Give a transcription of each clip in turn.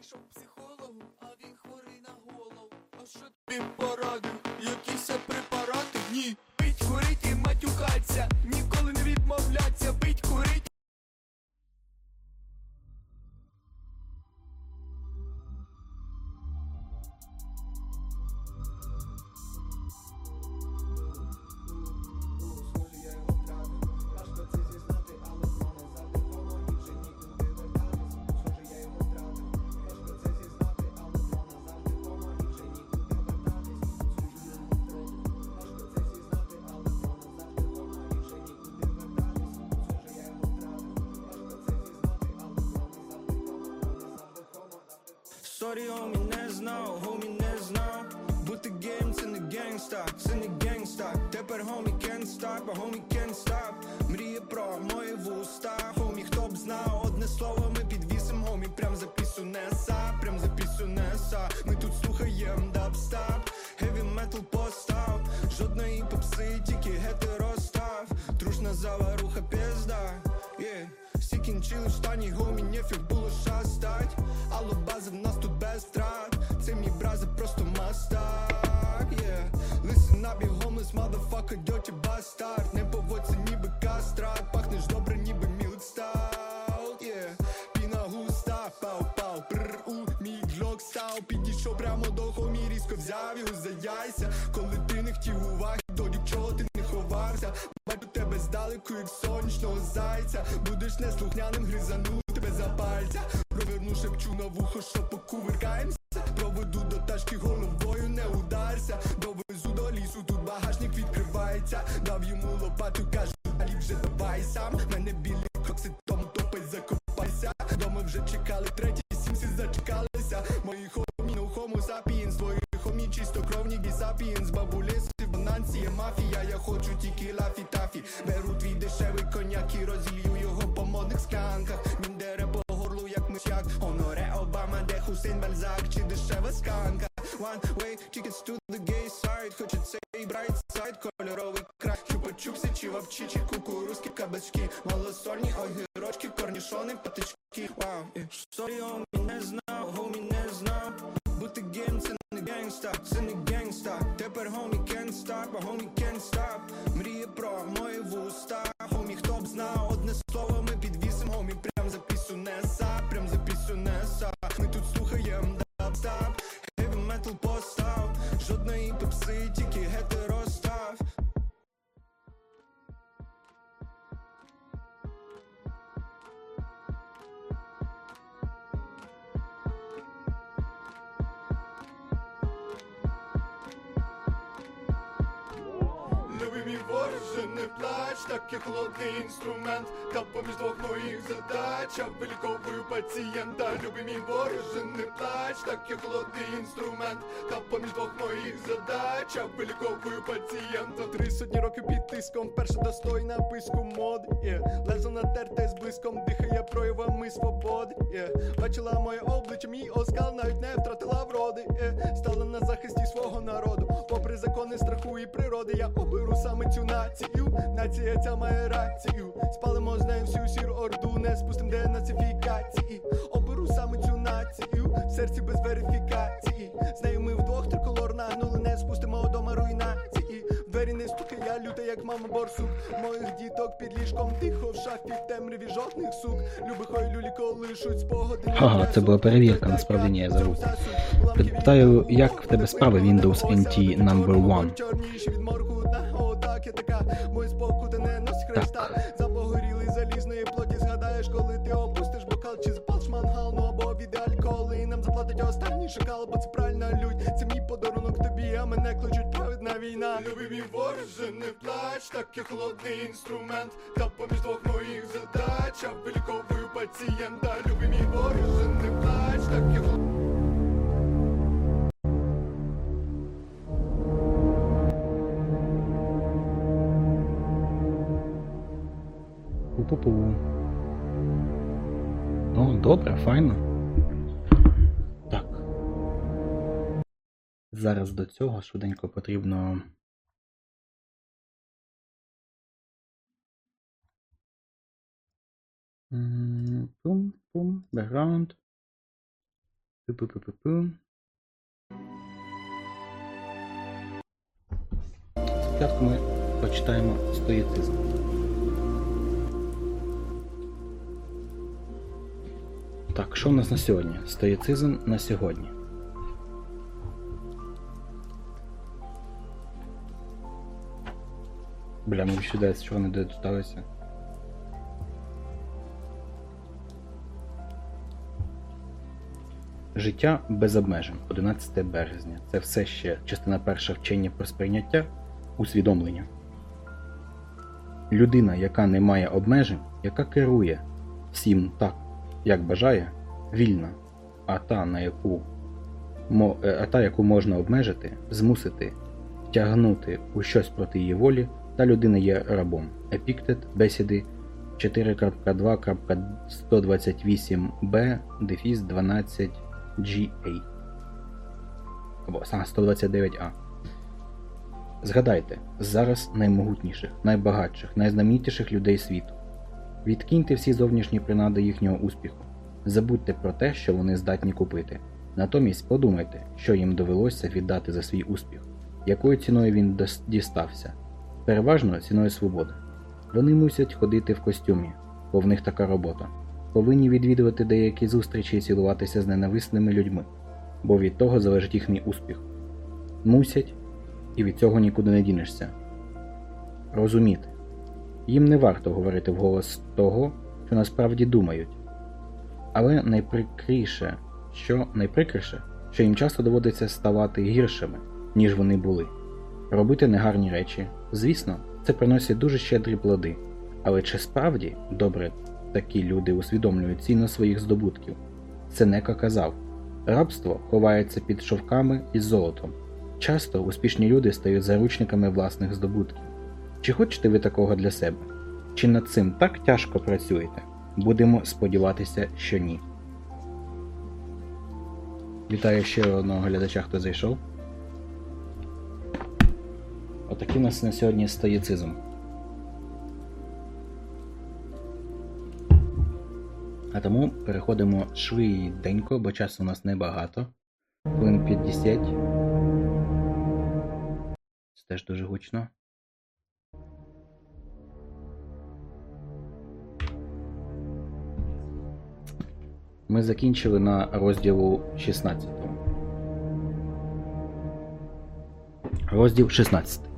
прийшов психологу, а він хворий на голову. А що тобі порадив? Якісь препарати? Ні. Пить, курить і матюкаться, ніколи не відмовляться, пить, курить. Бальзак Чи дешева сканка? One way tickets to the gay side. Хочуть цей bright side, кольоровий край. Чупа-чупси, чівапчі, чи кукурузки, кабачки. Малосольні огірочки, корнішони, патички. Вау, і sorry, homie, не знав, homie, не знав. Бути гейм, це не генгста, це не генгста Тепер homie can't stop, а homie can't stop. Мріє про мої вуста, homie, хто б знав Одне слово ми підвісим, homie, прям за momento posta так як холодний інструмент Та поміж двох моїх задач я виліковую пацієнта Любий мій вороже, не плач, так як холодний інструмент Та поміж двох моїх задач я виліковую пацієнта Три сотні років під тиском, перша достойна писку моди yeah. Лезо натерте з блиском, дихає проявами свободи yeah. Бачила моє обличчя, мій оскал навіть не втратила вроди yeah. Стала на захисті свого народу Попри закони страху і природи, я оберу саме цю націю. Нація ця має рацію. Спалимо з нею всю сіру орду, не спустим денацифікації. Оберу саме цю націю, в серці без верифікації. З нею ми вдвох триколор нагнули, мама борсук. Моїх діток під ліжком тихо в шафі в темряві жодних сук. Люби хой люлі колишуть спогади. Ага, це була перевірка, насправді ні, я забув. Питаю, як в тебе справи Windows NT number one? Чорніші від морку, та отак я така, мой спокута не носить хреста. Запогорілий залізної плоті, згадаєш, коли ти опустиш бокал, чи запалиш мангал, ну або від альколи, і нам заплатить останній шакал, бо це правильна лють. Це мій подарунок тобі, а мене кличуть війна. Любий мій вороже, не плач, так як холодний інструмент. Та поміж двох моїх задач я виліковую пацієнта. Любий мій вороже, не плач, так як Пу-пу-пу. Ну, добре, файно. Зараз до цього швиденько потрібно. Пум, пум, бекграунд. Пу-пу-пу-пу-пу. Спочатку ми почитаємо стоїцизм. Так, що в нас на сьогодні? Стоїцизм на сьогодні. Бля, мені ще здається, що вони додалися. Життя без обмежень, 11 березня. Це все ще частина перша вчення про сприйняття, усвідомлення. Людина, яка не має обмежень, яка керує всім так, як бажає, вільна, а та, на яку, е, а та, яку можна обмежити, змусити, втягнути у щось проти її волі, та людина є рабом. Епіктет, бесіди 4.2.128b, дефіс 12 GA. Або 129A. Згадайте, зараз наймогутніших, найбагатших, найзнамітніших людей світу. Відкиньте всі зовнішні принади їхнього успіху. Забудьте про те, що вони здатні купити. Натомість подумайте, що їм довелося віддати за свій успіх, якою ціною він дістався. Переважно ціною свободи. Вони мусять ходити в костюмі, бо в них така робота. Повинні відвідувати деякі зустрічі і цілуватися з ненависними людьми, бо від того залежить їхній успіх. Мусять, і від цього нікуди не дінешся. Розуміти. Їм не варто говорити вголос того, що насправді думають. Але найприкріше, що найприкріше, що їм часто доводиться ставати гіршими, ніж вони були. Робити негарні речі, звісно, це приносить дуже щедрі плоди. Але чи справді добре такі люди усвідомлюють ціну своїх здобутків? Сенека казав: рабство ховається під шовками із золотом. Часто успішні люди стають заручниками власних здобутків. Чи хочете ви такого для себе? Чи над цим так тяжко працюєте? Будемо сподіватися, що ні. Вітаю ще одного глядача, хто зайшов. Отакий у нас на сьогодні стоїцизм. А тому переходимо швиденько, бо часу у нас небагато. Хвилин 50. Це теж дуже гучно. Ми закінчили на розділу 16. Розділ 16.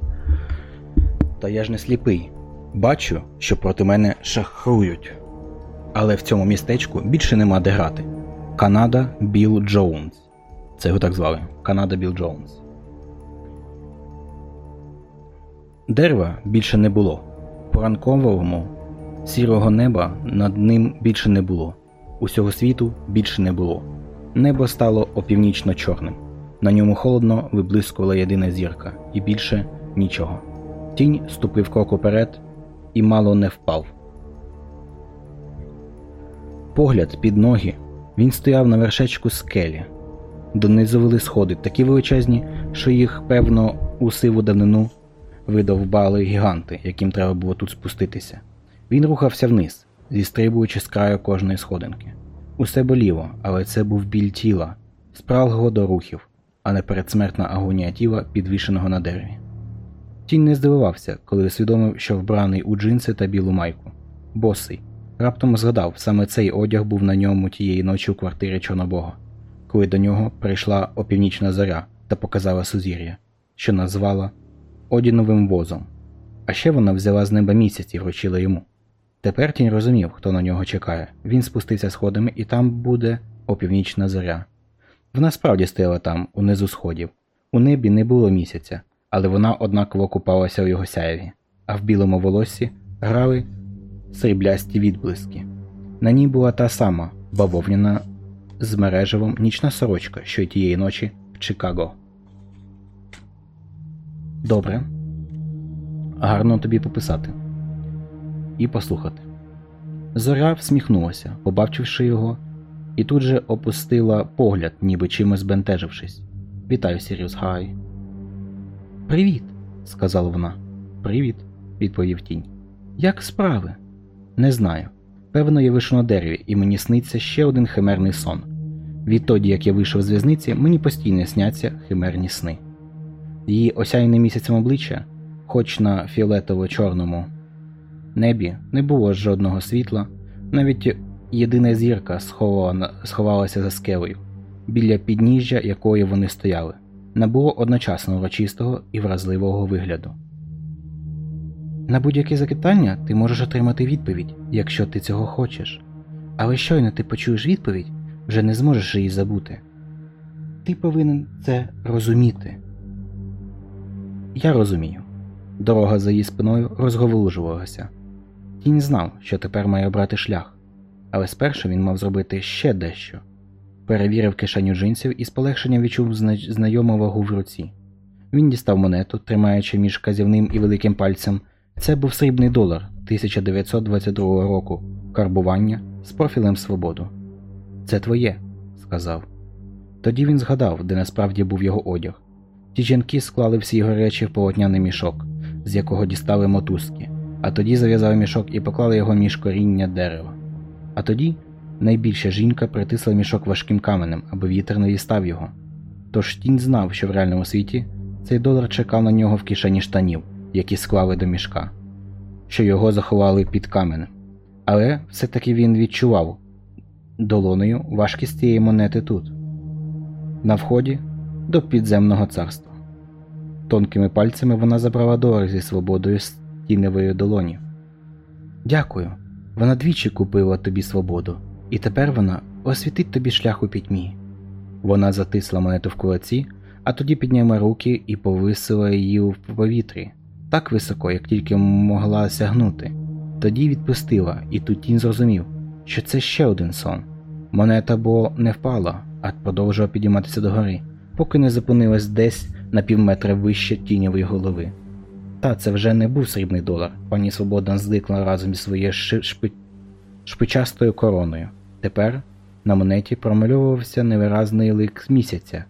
Та я ж не сліпий. Бачу, що проти мене шахрують. Але в цьому містечку більше нема де грати. Канада Білл Джонс. Це його так звали. Канада Білл Джонс. Дерева більше не було. Поранкового сірого неба над ним більше не було. Усього світу більше не було. Небо стало опівнічно чорним. На ньому холодно виблискувала єдина зірка, і більше нічого. Тінь ступив крок уперед і мало не впав. Погляд під ноги. Він стояв на вершечку скелі. Донизу вели сходи, такі величезні, що їх, певно, у сиву давнину видовбали гіганти, яким треба було тут спуститися. Він рухався вниз, зістрибуючи з краю кожної сходинки. Усе боліло, але це був біль тіла, спраглого до рухів, а не передсмертна агонія тіла, підвішеного на дереві. Тінь не здивувався, коли усвідомив, що вбраний у джинси та білу майку. Босий. Раптом згадав, саме цей одяг був на ньому тієї ночі у квартирі Чорнобога, коли до нього прийшла опівнічна зоря та показала сузір'я, що назвала Одіновим возом. А ще вона взяла з неба місяць і вручила йому. Тепер тінь розумів, хто на нього чекає. Він спустився сходами, і там буде опівнічна зоря. Вона справді стояла там, унизу сходів. У небі не було місяця, але вона однаково купалася у його сяєві, а в білому волоссі грали сріблясті відблиски. На ній була та сама бавовняна з мережевом нічна сорочка, що й тієї ночі в Чикаго. Добре. Гарно тобі пописати і послухати. Зоря всміхнулася, побачивши його, і тут же опустила погляд, ніби чимось збентежившись. Вітаю, Сіріус Гай. Привіт, сказала вона. Привіт, відповів тінь. Як справи? Не знаю. Певно, я вишу на дереві, і мені сниться ще один химерний сон. Відтоді, як я вийшов з в'язниці, мені постійно сняться химерні сни. Її осяйне місяцем обличчя, хоч на фіолетово-чорному небі не було жодного світла, навіть єдина зірка схована, сховалася за скелею, біля підніжжя якої вони стояли, набуло одночасно урочистого і вразливого вигляду. На будь-яке запитання ти можеш отримати відповідь, якщо ти цього хочеш. Але щойно ти почуєш відповідь, вже не зможеш її забути. Ти повинен це розуміти. Я розумію. Дорога за її спиною розговолужувалася. Тінь знав, що тепер має обрати шлях, але спершу він мав зробити ще дещо. Перевірив кишеню джинсів і з полегшенням відчув зна... знайому вагу в руці. Він дістав монету, тримаючи між казівним і великим пальцем. Це був срібний долар 1922 року, карбування з профілем свободу. Це твоє, сказав. Тоді він згадав, де насправді був його одяг. Ті жінки склали всі його речі в полотняний мішок, з якого дістали мотузки, а тоді зав'язали мішок і поклали його між коріння дерева. А тоді найбільша жінка притисла мішок важким каменем, аби вітер не дістав його. Тож тінь знав, що в реальному світі цей долар чекав на нього в кишені штанів, які склали до мішка, що його заховали під каменем. Але все-таки він відчував долоною важкість цієї монети тут, на вході до підземного царства. Тонкими пальцями вона забрала долар зі свободою з тіневої долоні. Дякую. Вона двічі купила тобі свободу, і тепер вона освітить тобі шлях у пітьмі. Вона затисла монету в кулаці, а тоді підняла руки і повисила її в повітрі так високо, як тільки могла сягнути. Тоді відпустила, і тут тінь зрозумів, що це ще один сон. Монета бо не впала, а продовжувала підійматися догори, поки не зупинилась десь на півметра вище тіньової голови. Та це вже не був срібний долар. Пані Свобода зникла разом зі своєю шпи... шпичастою короною. Тепер на монеті промальовувався невиразний лик місяця,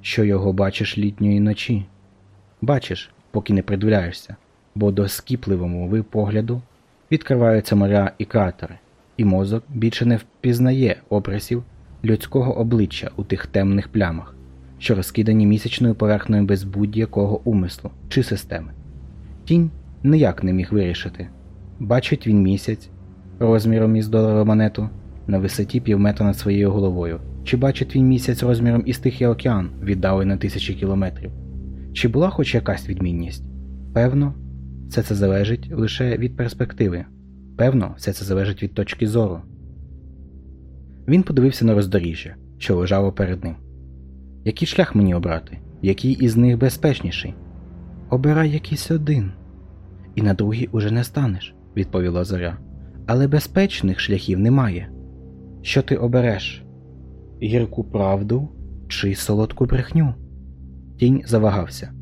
що його бачиш літньої ночі. Бачиш, поки не придивляєшся, бо до скіпливому ви погляду відкриваються моря і кратери, і мозок більше не впізнає образів людського обличчя у тих темних плямах, що розкидані місячною поверхнею без будь-якого умислу чи системи. Тінь ніяк не міг вирішити. Бачить він місяць розміром із доларову монету на висоті півметра над своєю головою, чи бачить він місяць розміром із Тихий океан, віддалений на тисячі кілометрів. Чи була хоч якась відмінність? Певно, все це залежить лише від перспективи. Певно, все це залежить від точки зору. Він подивився на роздоріжжя, що лежало перед ним. Який шлях мені обрати? Який із них безпечніший? Обирай якийсь один. І на другий уже не станеш, відповіла зоря. Але безпечних шляхів немає. Що ти обереш? Гірку правду чи солодку брехню? Тінь завагався.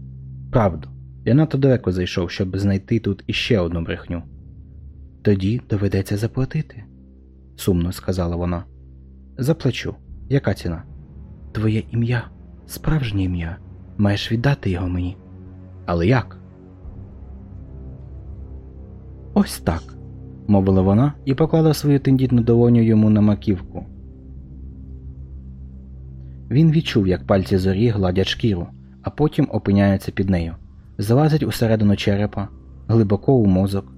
Правду. Я надто далеко зайшов, щоб знайти тут іще одну брехню. Тоді доведеться заплатити, сумно сказала вона. Заплачу. Яка ціна? Твоє ім'я, справжнє ім'я. Маєш віддати його мені. Але як? Ось так, мовила вона і поклала свою тендітну долоню йому на маківку. Він відчув, як пальці зорі гладять шкіру, а потім опиняються під нею, залазять усередину черепа, глибоко у мозок,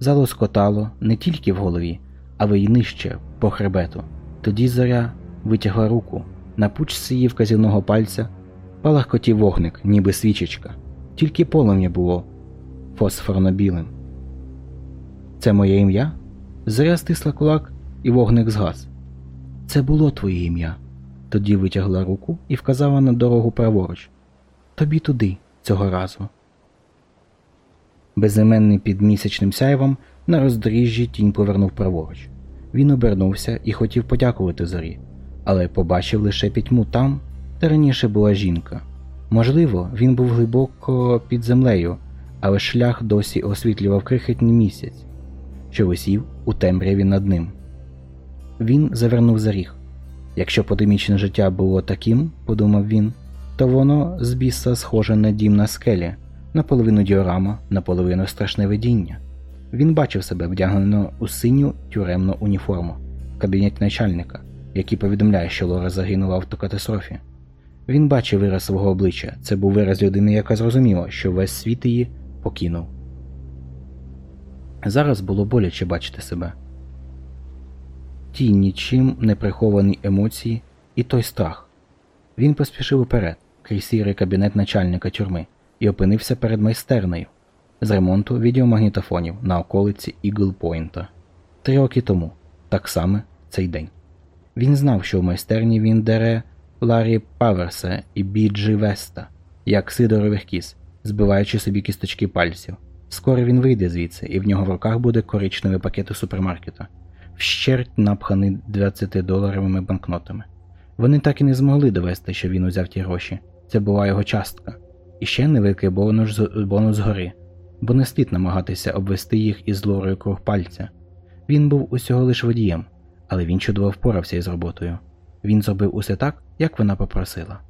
залоскотало не тільки в голові, але й нижче по хребету. Тоді зоря витягла руку, на пучці її вказівного пальця палахкотів вогник, ніби свічечка, тільки полум'я було фосфорно-білим. Це моє ім'я? Зоря стисла кулак, і вогник згас. Це було твоє ім'я. Тоді витягла руку і вказала на дорогу праворуч. Тобі туди, цього разу. Безіменний під місячним сяйвом на роздоріжжі тінь повернув праворуч. Він обернувся і хотів подякувати зорі, але побачив лише пітьму там, де раніше була жінка. Можливо, він був глибоко під землею, але шлях досі освітлював крихітний місяць, що висів у темряві над ним. Він завернув за ріг. Якщо подимічне життя було таким, подумав він, то воно з біса схоже на дім на скелі, наполовину діорама, наполовину страшне видіння. Він бачив себе вдягнено у синю тюремну уніформу в кабінеті начальника, який повідомляє, що Лора загинула в автокатастрофі. Він бачив вираз свого обличчя. Це був вираз людини, яка зрозуміла, що весь світ її покинув. Зараз було боляче бачити себе. Ті нічим не приховані емоції і той страх. Він поспішив уперед, крізь сірий кабінет начальника тюрми, і опинився перед майстернею з ремонту відеомагнітофонів на околиці Іглпойнта. Три роки тому, так само цей день. Він знав, що в майстерні він дере Ларі Паверса і Біджі Веста, як сидорових кіз, збиваючи собі кісточки пальців. Скоро він вийде звідси, і в нього в руках буде коричневий пакет у супермаркета, вщерть напханий 20-доларовими банкнотами. Вони так і не змогли довести, що він узяв ті гроші. Це була його частка. І ще невеликий бонус, бонус згори, бо не слід намагатися обвести їх із лорою круг пальця. Він був усього лиш водієм, але він чудово впорався із роботою. Він зробив усе так, як вона попросила.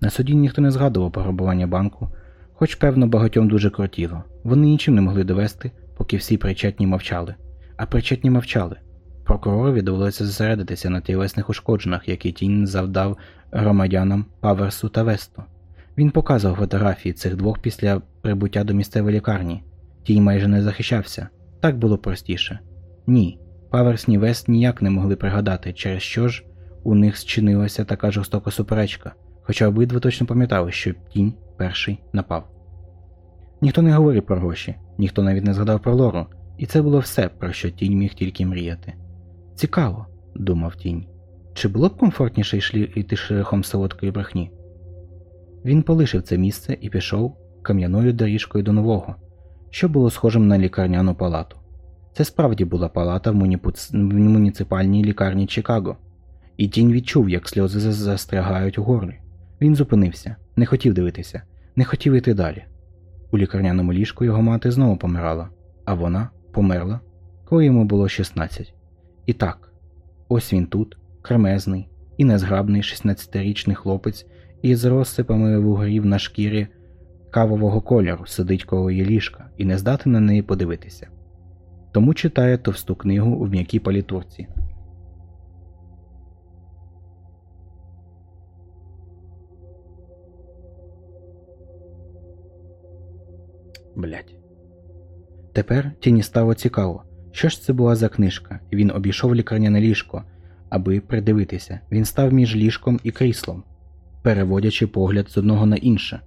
На суді ніхто не згадував пограбування банку, хоч, певно, багатьом дуже крутіло. Вони нічим не могли довести, поки всі причетні мовчали. А причетні мовчали. Прокуророві довелося зосередитися на тілесних ушкодженнях, які тінь завдав громадянам Паверсу та Весту. Він показував фотографії цих двох після прибуття до місцевої лікарні. Тінь майже не захищався. Так було простіше. Ні, Паверс ні Вест ніяк не могли пригадати, через що ж у них зчинилася така жорстока суперечка, хоча обидва точно пам'ятали, що тінь перший напав. Ніхто не говорив про гроші, ніхто навіть не згадав про лору, і це було все, про що тінь міг тільки мріяти. Цікаво, думав тінь. Чи було б комфортніше йти шляхом солодкої брехні? Він полишив це місце і пішов кам'яною доріжкою до нового, що було схожим на лікарняну палату. Це справді була палата в муніпуц- в муніципальній лікарні Чикаго, і тінь відчув, як сльози застрягають у горлі. Він зупинився, не хотів дивитися, не хотів йти далі. У лікарняному ліжку його мати знову помирала, а вона померла, коли йому було 16. І так, ось він тут, кремезний і незграбний 16-річний хлопець із розсипами вугрів на шкірі кавового кольору сидить коло її ліжка і не здатен на неї подивитися. Тому читає товсту книгу у м'якій палітурці. Блять. Тепер тіні стало цікаво, що ж це була за книжка, він обійшов лікарняне ліжко, аби придивитися. Він став між ліжком і кріслом, переводячи погляд з одного на інше.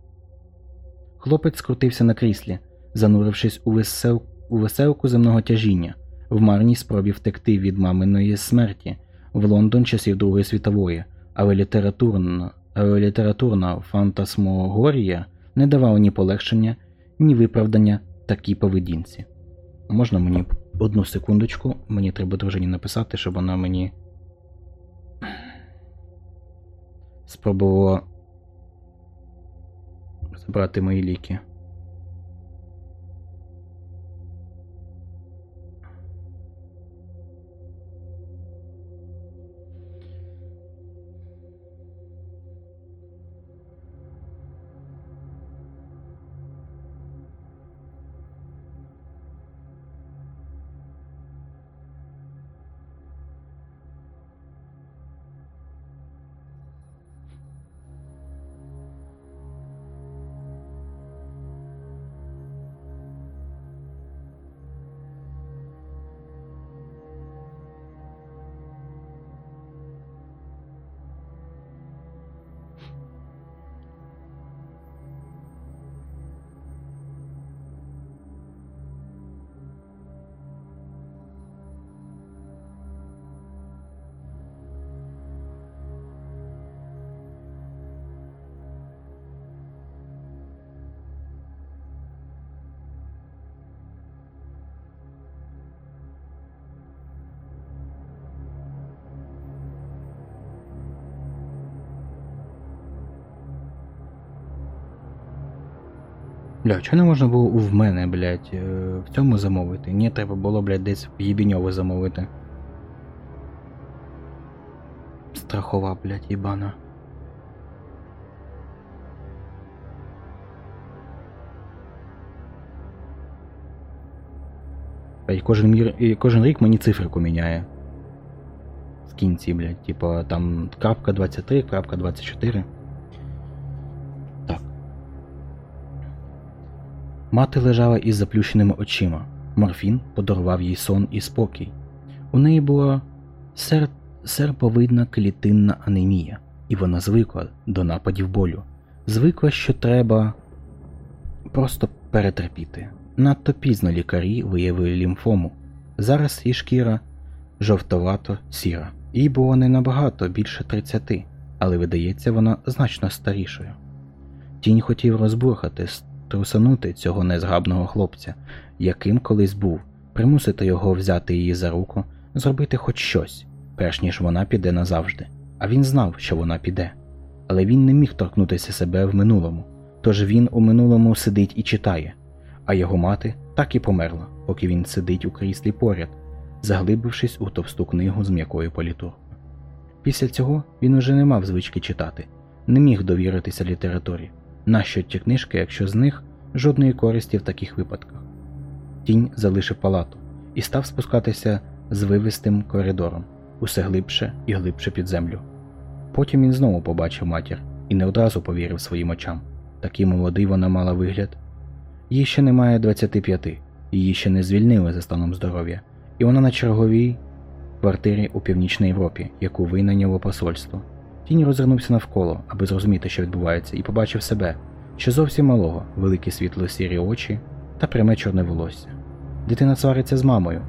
Хлопець скрутився на кріслі, занурившись у, весел... у веселку земного тяжіння, в марній спробі втекти від маминої смерті в Лондон часів Другої світової, але літературна, але літературна фантасмогорія не давала ні полегшення, ні виправдання такій поведінці. Можна мені одну секундочку, мені треба дружині написати, щоб вона мені спробувала забрати мої ліки. Бля, чого не можна було в мене, блядь, е, в цьому замовити? Ні, треба було, блядь, десь в Єбіньово замовити. Страхова, блядь, їбана. Блядь, кожен, мір, кожен рік мені циферку міняє. в кінці, блядь. Типу там крапка 23, крапка 24. Мати лежала із заплющеними очима. Морфін подарував їй сон і спокій. У неї була сер... серповидна клітинна анемія, і вона звикла до нападів болю. Звикла, що треба просто перетерпіти. Надто пізно лікарі виявили лімфому. Зараз її шкіра жовтовато сіра. Їй було не набагато більше 30, але видається вона значно старішою. Тінь хотів розбурхати, струсанути цього незграбного хлопця, яким колись був, примусити його взяти її за руку, зробити хоч щось, перш ніж вона піде назавжди. А він знав, що вона піде. Але він не міг торкнутися себе в минулому, тож він у минулому сидить і читає, а його мати так і померла, поки він сидить у кріслі поряд, заглибившись у товсту книгу з м'якою політуркою. Після цього він уже не мав звички читати, не міг довіритися літературі. Нащо ті книжки, якщо з них жодної користі в таких випадках? Тінь залишив палату і став спускатися звивистим коридором, усе глибше і глибше під землю. Потім він знову побачив матір і не одразу повірив своїм очам. Такий молодий вона мала вигляд. Їй ще немає 25, її ще не звільнили за станом здоров'я, і вона на черговій квартирі у Північній Європі, яку винайняло посольство. Тінь розвернувся навколо, аби зрозуміти, що відбувається, і побачив себе, що зовсім малого, великі світло сірі очі та пряме чорне волосся. Дитина свариться з мамою.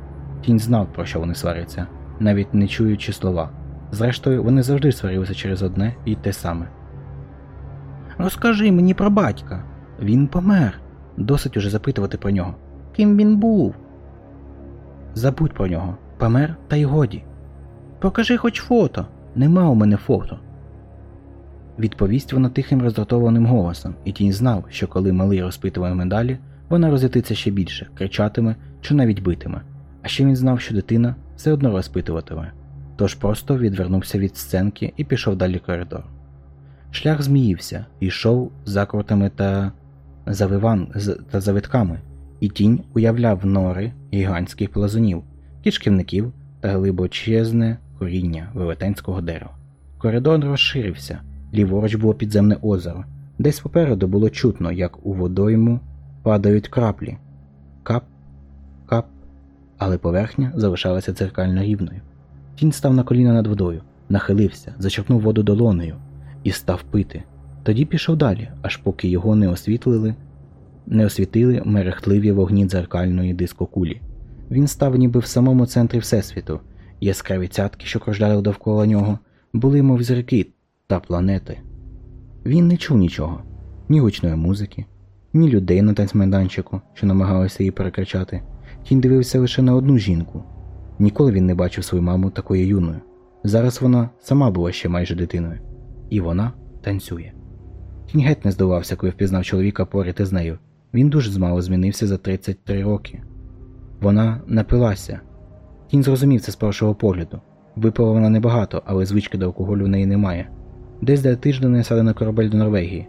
Тінь знав, про що вони сваряться, навіть не чуючи слова. Зрештою, вони завжди сварилися через одне і те саме. Розкажи мені про батька. Він помер. Досить уже запитувати про нього. Ким він був? Забудь про нього. Помер та й годі. Покажи хоч фото. Нема у мене фото. Відповість вона тихим роздратованим голосом, і тінь знав, що коли малий розпитуває медалі, вона розлетиться ще більше, кричатиме чи навіть битиме. А ще він знав, що дитина все одно розпитуватиме, тож просто відвернувся від сценки і пішов далі коридор. Шлях зміївся, йшов закрутами та завиван та завитками, і тінь уявляв нори гігантських плазунів, кішківників та глибочезне коріння велетенського дерева. Коридор розширився, ліворуч було підземне озеро, десь попереду було чутно, як у водойму падають краплі. Кап, кап, але поверхня залишалася дзеркально рівною. Тінь став на коліна над водою, нахилився, зачерпнув воду долонею і став пити. Тоді пішов далі, аж поки його не освітлили, не освітили мерехтливі вогні дзеркальної дискокулі. Він став ніби в самому центрі Всесвіту, яскраві цятки, що кружляли довкола нього, були мов зірки та планети. Він не чув нічого, ні гучної музики, ні людей на танцмайданчику, що намагалися її перекричати. Тінь дивився лише на одну жінку. Ніколи він не бачив свою маму такою юною. Зараз вона сама була ще майже дитиною. І вона танцює. Тінь геть не здивувався, коли впізнав чоловіка поряд із нею. Він дуже змало змінився за 33 роки. Вона напилася. Тінь зрозумів це з першого погляду. Випила вона небагато, але звички до алкоголю в неї немає. Десь для тиждень сяде на корабель до Норвегії.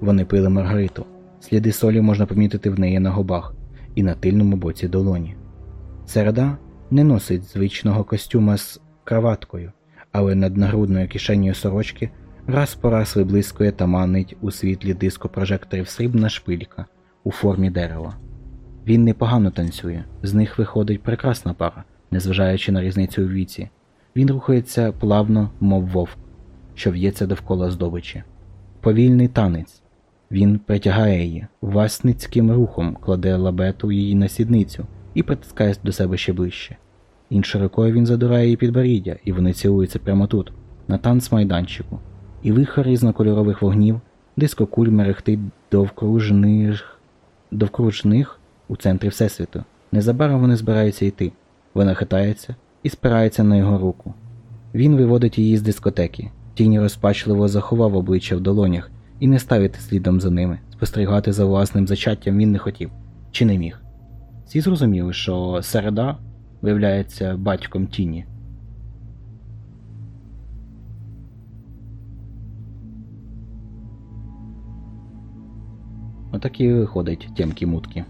Вони пили Маргариту. Сліди солі можна помітити в неї на губах і на тильному боці долоні. Середа не носить звичного костюма з краваткою, але над нагрудною кишенею сорочки раз по раз виблискує та манить у світлі диско прожекторів срібна шпилька у формі дерева. Він непогано танцює, з них виходить прекрасна пара, незважаючи на різницю у віці. Він рухається плавно, мов вовк, що в'ється довкола здобичі. Повільний танець. Він притягає її, власницьким рухом кладе лабету її на сідницю і притискає до себе ще ближче. Іншою рукою він задирає її підборіддя, і вони цілуються прямо тут, на танцмайданчику. І вихор різнокольорових вогнів, дискокуль мерехтить довкружних, довкружних у центрі Всесвіту. Незабаром вони збираються йти. Вона хитається і спирається на його руку. Він виводить її з дискотеки. Тінь розпачливо заховав обличчя в долонях і не ставити слідом за ними. Спостерігати за власним зачаттям він не хотів чи не міг. Всі зрозуміли, що середа виявляється батьком тіні. Отакі виходять тємкі мутки.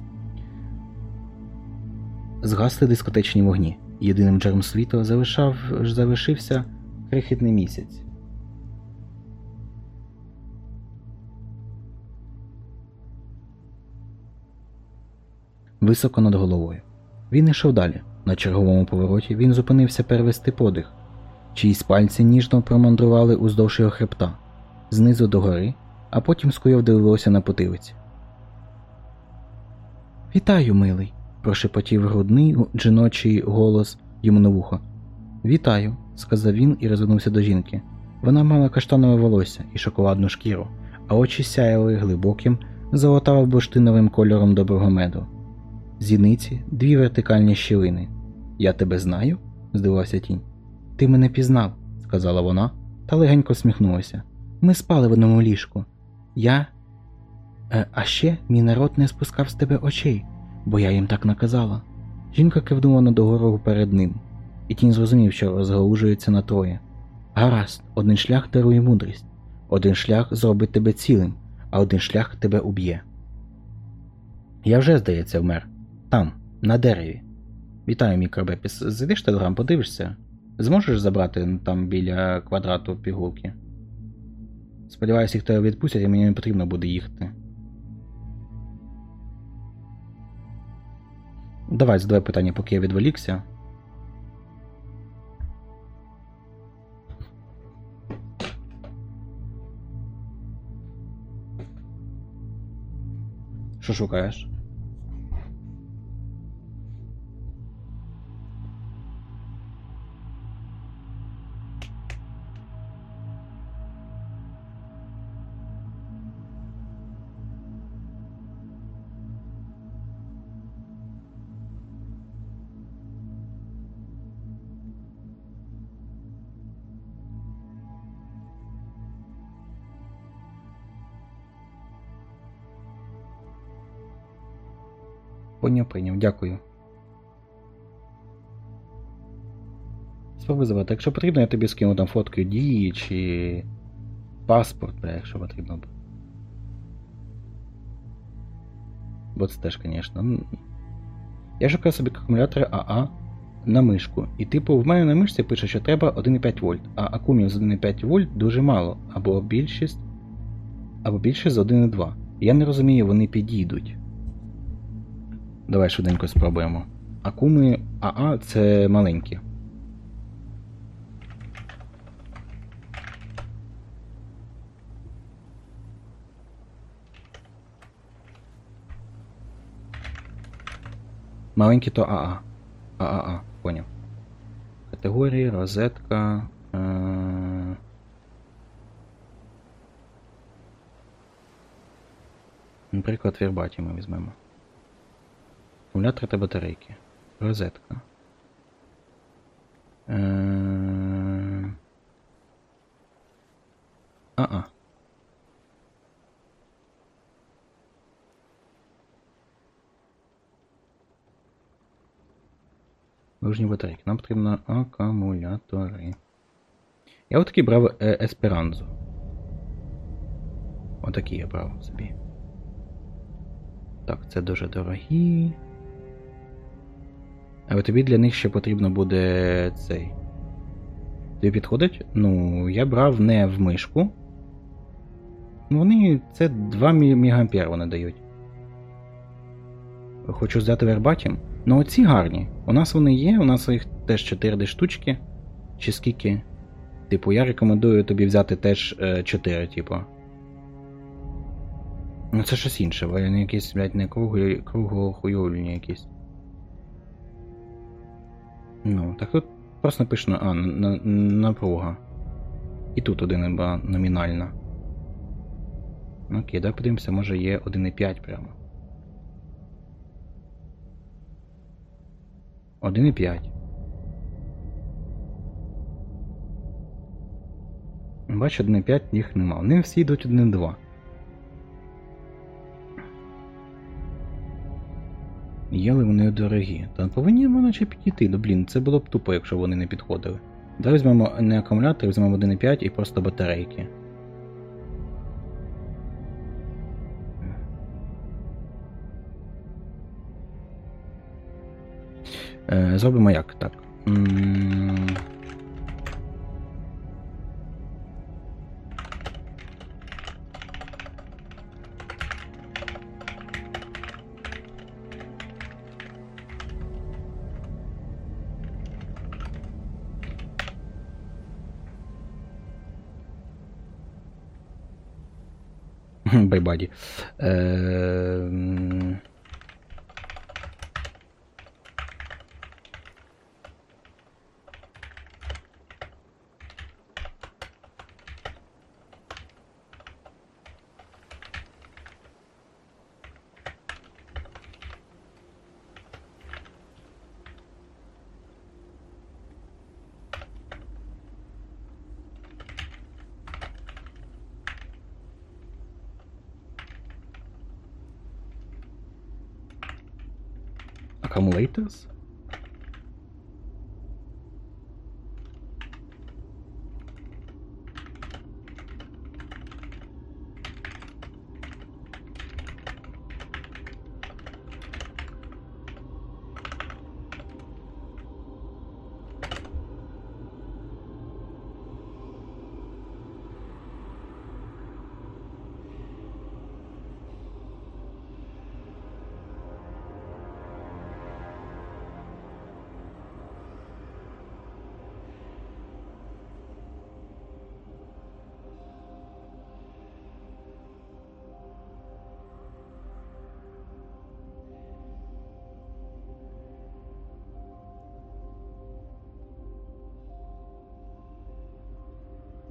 Згасли дискотечні вогні. Єдиним джером світла залишав, залишився крихітний місяць. Високо над головою. Він ішов далі. На черговому повороті він зупинився перевести подих. Чиїсь пальці ніжно промандрували уздовж його хребта, знизу до гори, а потім скуйовдили волосся на потилиці. Вітаю, милий, прошепотів грудний жіночий голос йому на вухо. Вітаю, сказав він і розвернувся до жінки. Вона мала каштанове волосся і шоколадну шкіру, а очі сяяли глибоким, золотаво бурштиновим кольором доброго меду. Зіниці дві вертикальні щілини. Я тебе знаю? здивувався тінь. Ти мене пізнав, сказала вона, та легенько сміхнулася. Ми спали в одному ліжку. Я. Е, а ще мій народ не спускав з тебе очей, бо я їм так наказала. Жінка кивнула на дорогу перед ним, і тінь зрозумів, що розгалужується на троє. Гаразд, один шлях дарує мудрість, один шлях зробить тебе цілим, а один шлях тебе уб'є. Я вже, здається, вмер. Там, на дереві. Вітаю, мікробепіс. Зайдеш телеграм, подивишся? Зможеш забрати там біля квадрату пігулки? Сподіваюся, їх тебе відпустять, і мені не потрібно буде їхати. Давай задавай питання, поки я відволікся. Що шукаєш? Поняв, прийняв, дякую. Спробуй завати. Якщо потрібно, я тобі скину там фотку дії чи паспорт, якщо потрібно. Бо це теж, звісно. Я шукаю собі акумулятори АА на мишку. І типу в мене на мишці пише, що треба 1,5 вольт, а акумів з 1,5 вольт дуже мало, або більшість, або більше з 1,2. Я не розумію, вони підійдуть. Давай швиденько спробуємо. Акуми АА це маленькі. Маленькі то АА. ААА, поняв. Категорії, розетка. Е... Наприклад, Вірбаті ми візьмемо. Акумулятор та батарейки. Розетка. Е... А-а. Нужні батарейки. Нам потрібно акумулятори. Я отакий брав е, Есперанзо. Отакий я брав собі. Так, це дуже дорогі. Але тобі для них ще потрібно буде цей. Тобі підходить? Ну, я брав не в мишку. Ну, вони. Це 2 мА вони дають. Хочу взяти вербатім. Ну оці гарні. У нас вони є, у нас їх теж 4 штучки. Чи скільки. Типу, я рекомендую тобі взяти теж 4, типу. Ну це щось інше, вони якісь, блядь, не круглі, круглохуйовлені якісь. Ну, так тут просто написано, а, на, напруга. І тут 1 номінальна. Окей, давай подивимося, може є 1,5 прямо. 1,5. Бач, 1,5 їх нема. Вони всі йдуть 1,2. Є ли вони дорогі? Та повинні наче підійти, ну блін, це було б тупо, якщо вони не підходили. Давай візьмемо не акумулятор, візьмемо 1,5 і просто батарейки. Е, Зробимо як так. М,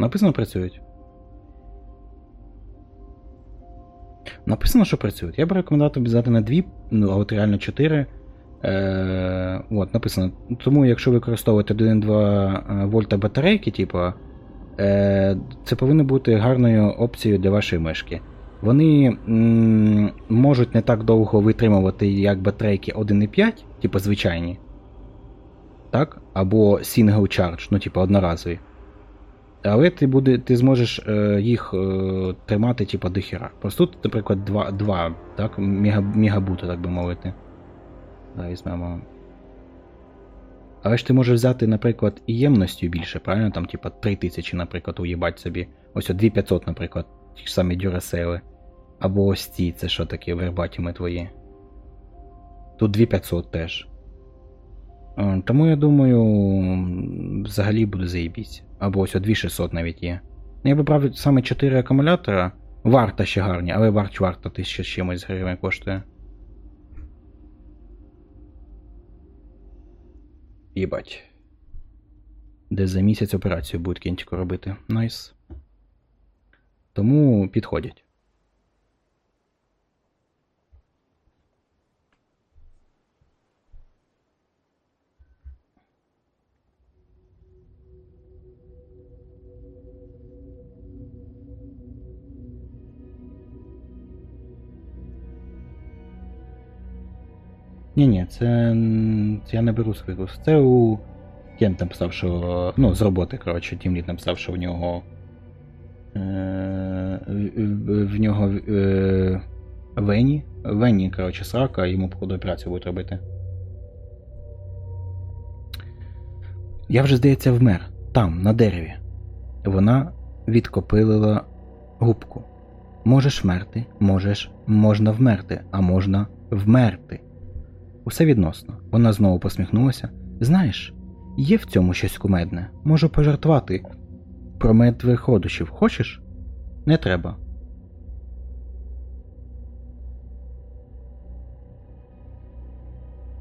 Написано працюють. Написано, що працюють. Я б рекомендував взяти не дві, ну, а от реально 4. Е, от, написано. Тому, якщо використовувати 1,2 вольта батарейки, типу, е, це повинно бути гарною опцією для вашої мишки. Вони м, можуть не так довго витримувати, як батарейки 1,5, типу звичайні. Так? Або single charge, ну, типу, одноразові. Але ти буде, ти зможеш е, їх е, тримати, типу, до хіра. Просто тут, наприклад, 2, 2 так, мега, мегабута, так би мовити. Зараз візьмемо. Але ж ти можеш взяти, наприклад, і ємністю більше, правильно? Там, типа, 3000, наприклад, уїбать собі. Ось от 2500, наприклад, ті ж самі дюрасейли. Або ось ці, це що таке вербатіми твої. Тут 2500 теж. Е, Тому я думаю, взагалі буде заєбісь. Або ось 2600 навіть є. Ну, я вибрав саме 4 акумулятора. Varta ще гарні, але варч Varta 1000 з чимось гривень коштує. Єбать. Де за місяць операцію будуть кінчику робити. Nice. Тому підходять. Ні, ні, це, я не беру свій Це у Кент написав, що. Ну, з роботи, коротше, Тімліт написав, що в нього. Е, в нього е, Вені. Вені, коротше, срака, йому походу операцію будуть робити. Я вже, здається, вмер. Там, на дереві. Вона відкопилила губку. Можеш вмерти, можеш, можна вмерти, а можна вмерти. Усе відносно. Вона знову посміхнулася. Знаєш, є в цьому щось кумедне. Можу пожартувати. Про мертвих родичів хочеш? Не треба.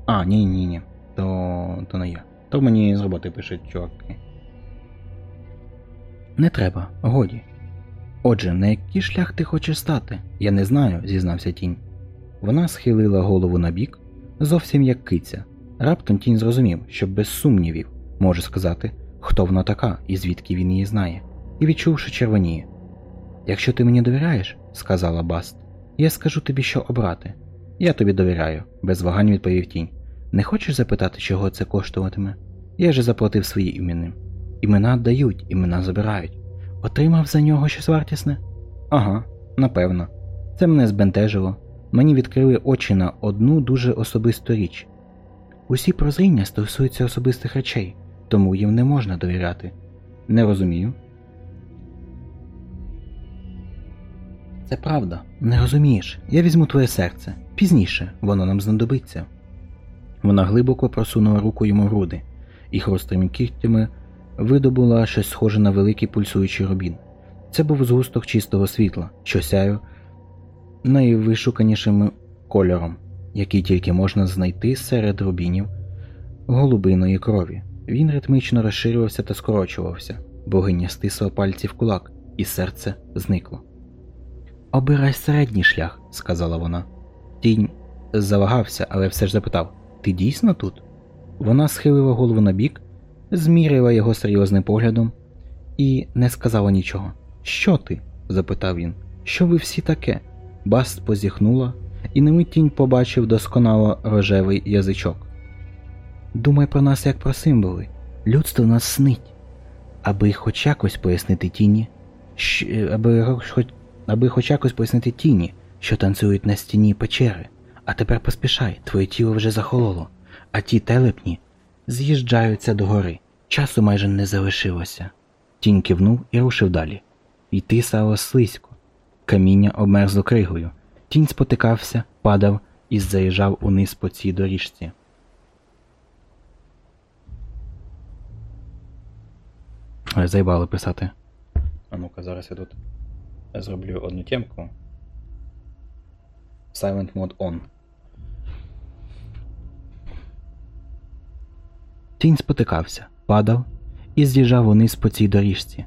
А, ні, ні, ні. То, то не я. То мені з роботи пишуть чуваки. Не треба, годі. Отже, на який шлях ти хочеш стати? Я не знаю, зізнався тінь. Вона схилила голову на бік, зовсім як киця. Раптом тінь зрозумів, що без сумнівів може сказати, хто вона така і звідки він її знає, і відчув, що червоніє. Якщо ти мені довіряєш, сказала Баст, я скажу тобі, що обрати. Я тобі довіряю, без вагань відповів тінь. Не хочеш запитати, чого це коштуватиме? Я же заплатив свої іменем. Імена дають, імена забирають. Отримав за нього щось вартісне? Ага, напевно. Це мене збентежило. Мені відкрили очі на одну дуже особисту річ. Усі прозріння стосуються особистих речей, тому їм не можна довіряти. Не розумію. Це правда, не розумієш. Я візьму твоє серце. Пізніше воно нам знадобиться. Вона глибоко просунула руку йому в груди і хрострими кігтями видобула щось схоже на великий пульсуючий рубін. Це був згусток чистого світла, що сяяв найвишуканішим кольором, який тільки можна знайти серед рубінів голубиної крові. Він ритмічно розширювався та скорочувався. Богиня стисла пальці в кулак, і серце зникло. Обирай середній шлях, сказала вона. Тінь завагався, але все ж запитав Ти дійсно тут? Вона схилила голову на бік, зміряла його серйозним поглядом і не сказала нічого. Що ти? запитав він. Що ви всі таке? Баст позіхнула, і немить тінь побачив досконало рожевий язичок. Думай про нас як про символи. Людство нас снить. Аби хоч якось пояснити тіні, щ- аби, хоч, аби хоч якось пояснити тіні, що танцюють на стіні печери. А тепер поспішай, твоє тіло вже захололо, а ті телепні з'їжджаються до гори. Часу майже не залишилося. Тінь кивнув і рушив далі. Йти стало слизько. Каміння обмерзло кригою. Тінь спотикався, падав і заїжджав униз по цій доріжці. Ой, Заїбали писати. А ну-ка, зараз я тут зроблю одну темку. Silent Mode On. Тінь спотикався, падав і з'їжджав униз по цій доріжці,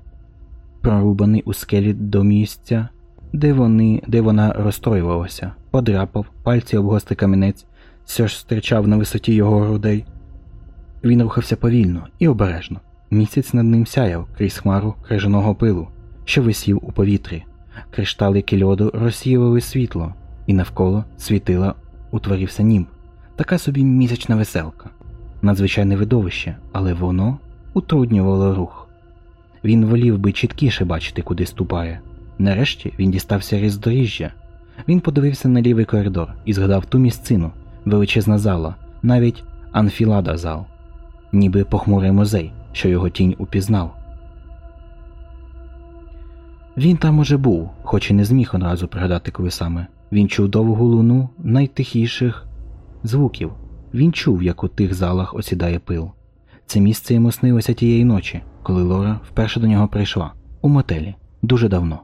прорубаний у скелі до місця, де, вони, де вона розстроювалася, подряпав, пальці об камінець, що ж стирчав на висоті його грудей. Він рухався повільно і обережно. Місяць над ним сяяв крізь хмару крижаного пилу, що висів у повітрі. Кришталики льоду розсіювали світло, і навколо світила утворився німб. Така собі місячна веселка. Надзвичайне видовище, але воно утруднювало рух. Він волів би чіткіше бачити, куди ступає. Нарешті він дістався різдоріжжя. Він подивився на лівий коридор і згадав ту місцину, величезна зала, навіть анфілада зал, ніби похмурий музей, що його тінь упізнав. Він там уже був, хоч і не зміг одразу пригадати, коли саме. Він чув довгу луну найтихіших звуків. Він чув, як у тих залах осідає пил. Це місце йому снилося тієї ночі, коли Лора вперше до нього прийшла у мотелі дуже давно.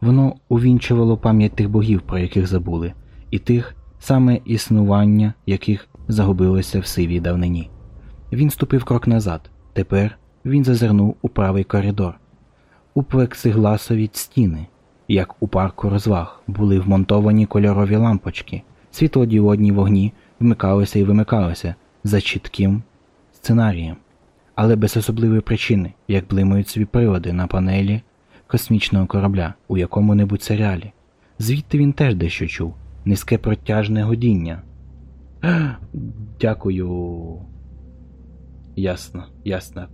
Воно увінчувало пам'ять тих богів, про яких забули, і тих саме існування, яких загубилося в сивій давнині. Він ступив крок назад. Тепер він зазирнув у правий коридор. У плексигласові стіни, як у парку розваг, були вмонтовані кольорові лампочки, світлодіодні вогні вмикалися і вимикалися за чітким сценарієм, але без особливої причини, як блимають собі прилади на панелі космічного корабля у якому-небудь серіалі. Звідти він теж дещо чув низьке протяжне годіння. Дякую. Ясно, ясно.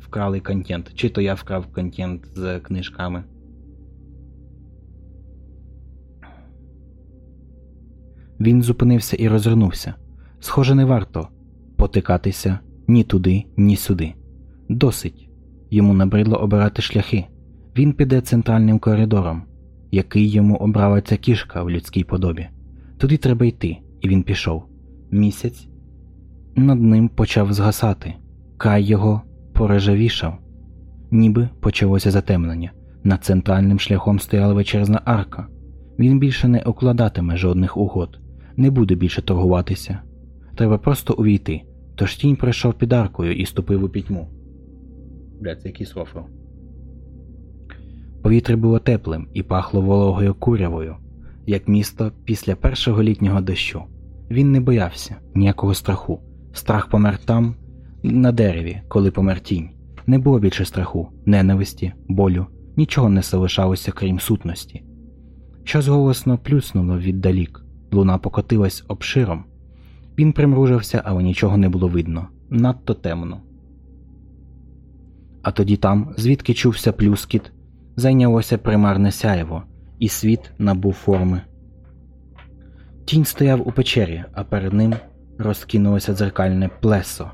Вкрали контент. Чи то я вкрав контент з книжками. Він зупинився і розвернувся. Схоже, не варто потикатися ні туди, ні сюди. Досить. Йому набридло обирати шляхи. Він піде центральним коридором, який йому обрала ця кішка в людській подобі. Туди треба йти, і він пішов. Місяць над ним почав згасати. Край його порежавішав, ніби почалося затемнення. Над центральним шляхом стояла вечерзна арка. Він більше не укладатиме жодних угод, не буде більше торгуватися. Треба просто увійти. Тож тінь пройшов під аркою і ступив у пітьму. Бля, це якийсь рофл. Повітря було теплим і пахло вологою курявою, як місто після першого літнього дощу. Він не боявся ніякого страху. Страх помер там, на дереві, коли помер тінь. Не було більше страху, ненависті, болю, нічого не залишалося, крім сутності. Щось голосно плюснуло віддалік, луна покотилась обширом. Він примружився, але нічого не було видно, надто темно. А тоді там, звідки чувся плюскіт, зайнялося примарне сяєво, і світ набув форми. Тінь стояв у печері, а перед ним розкинулося дзеркальне плесо.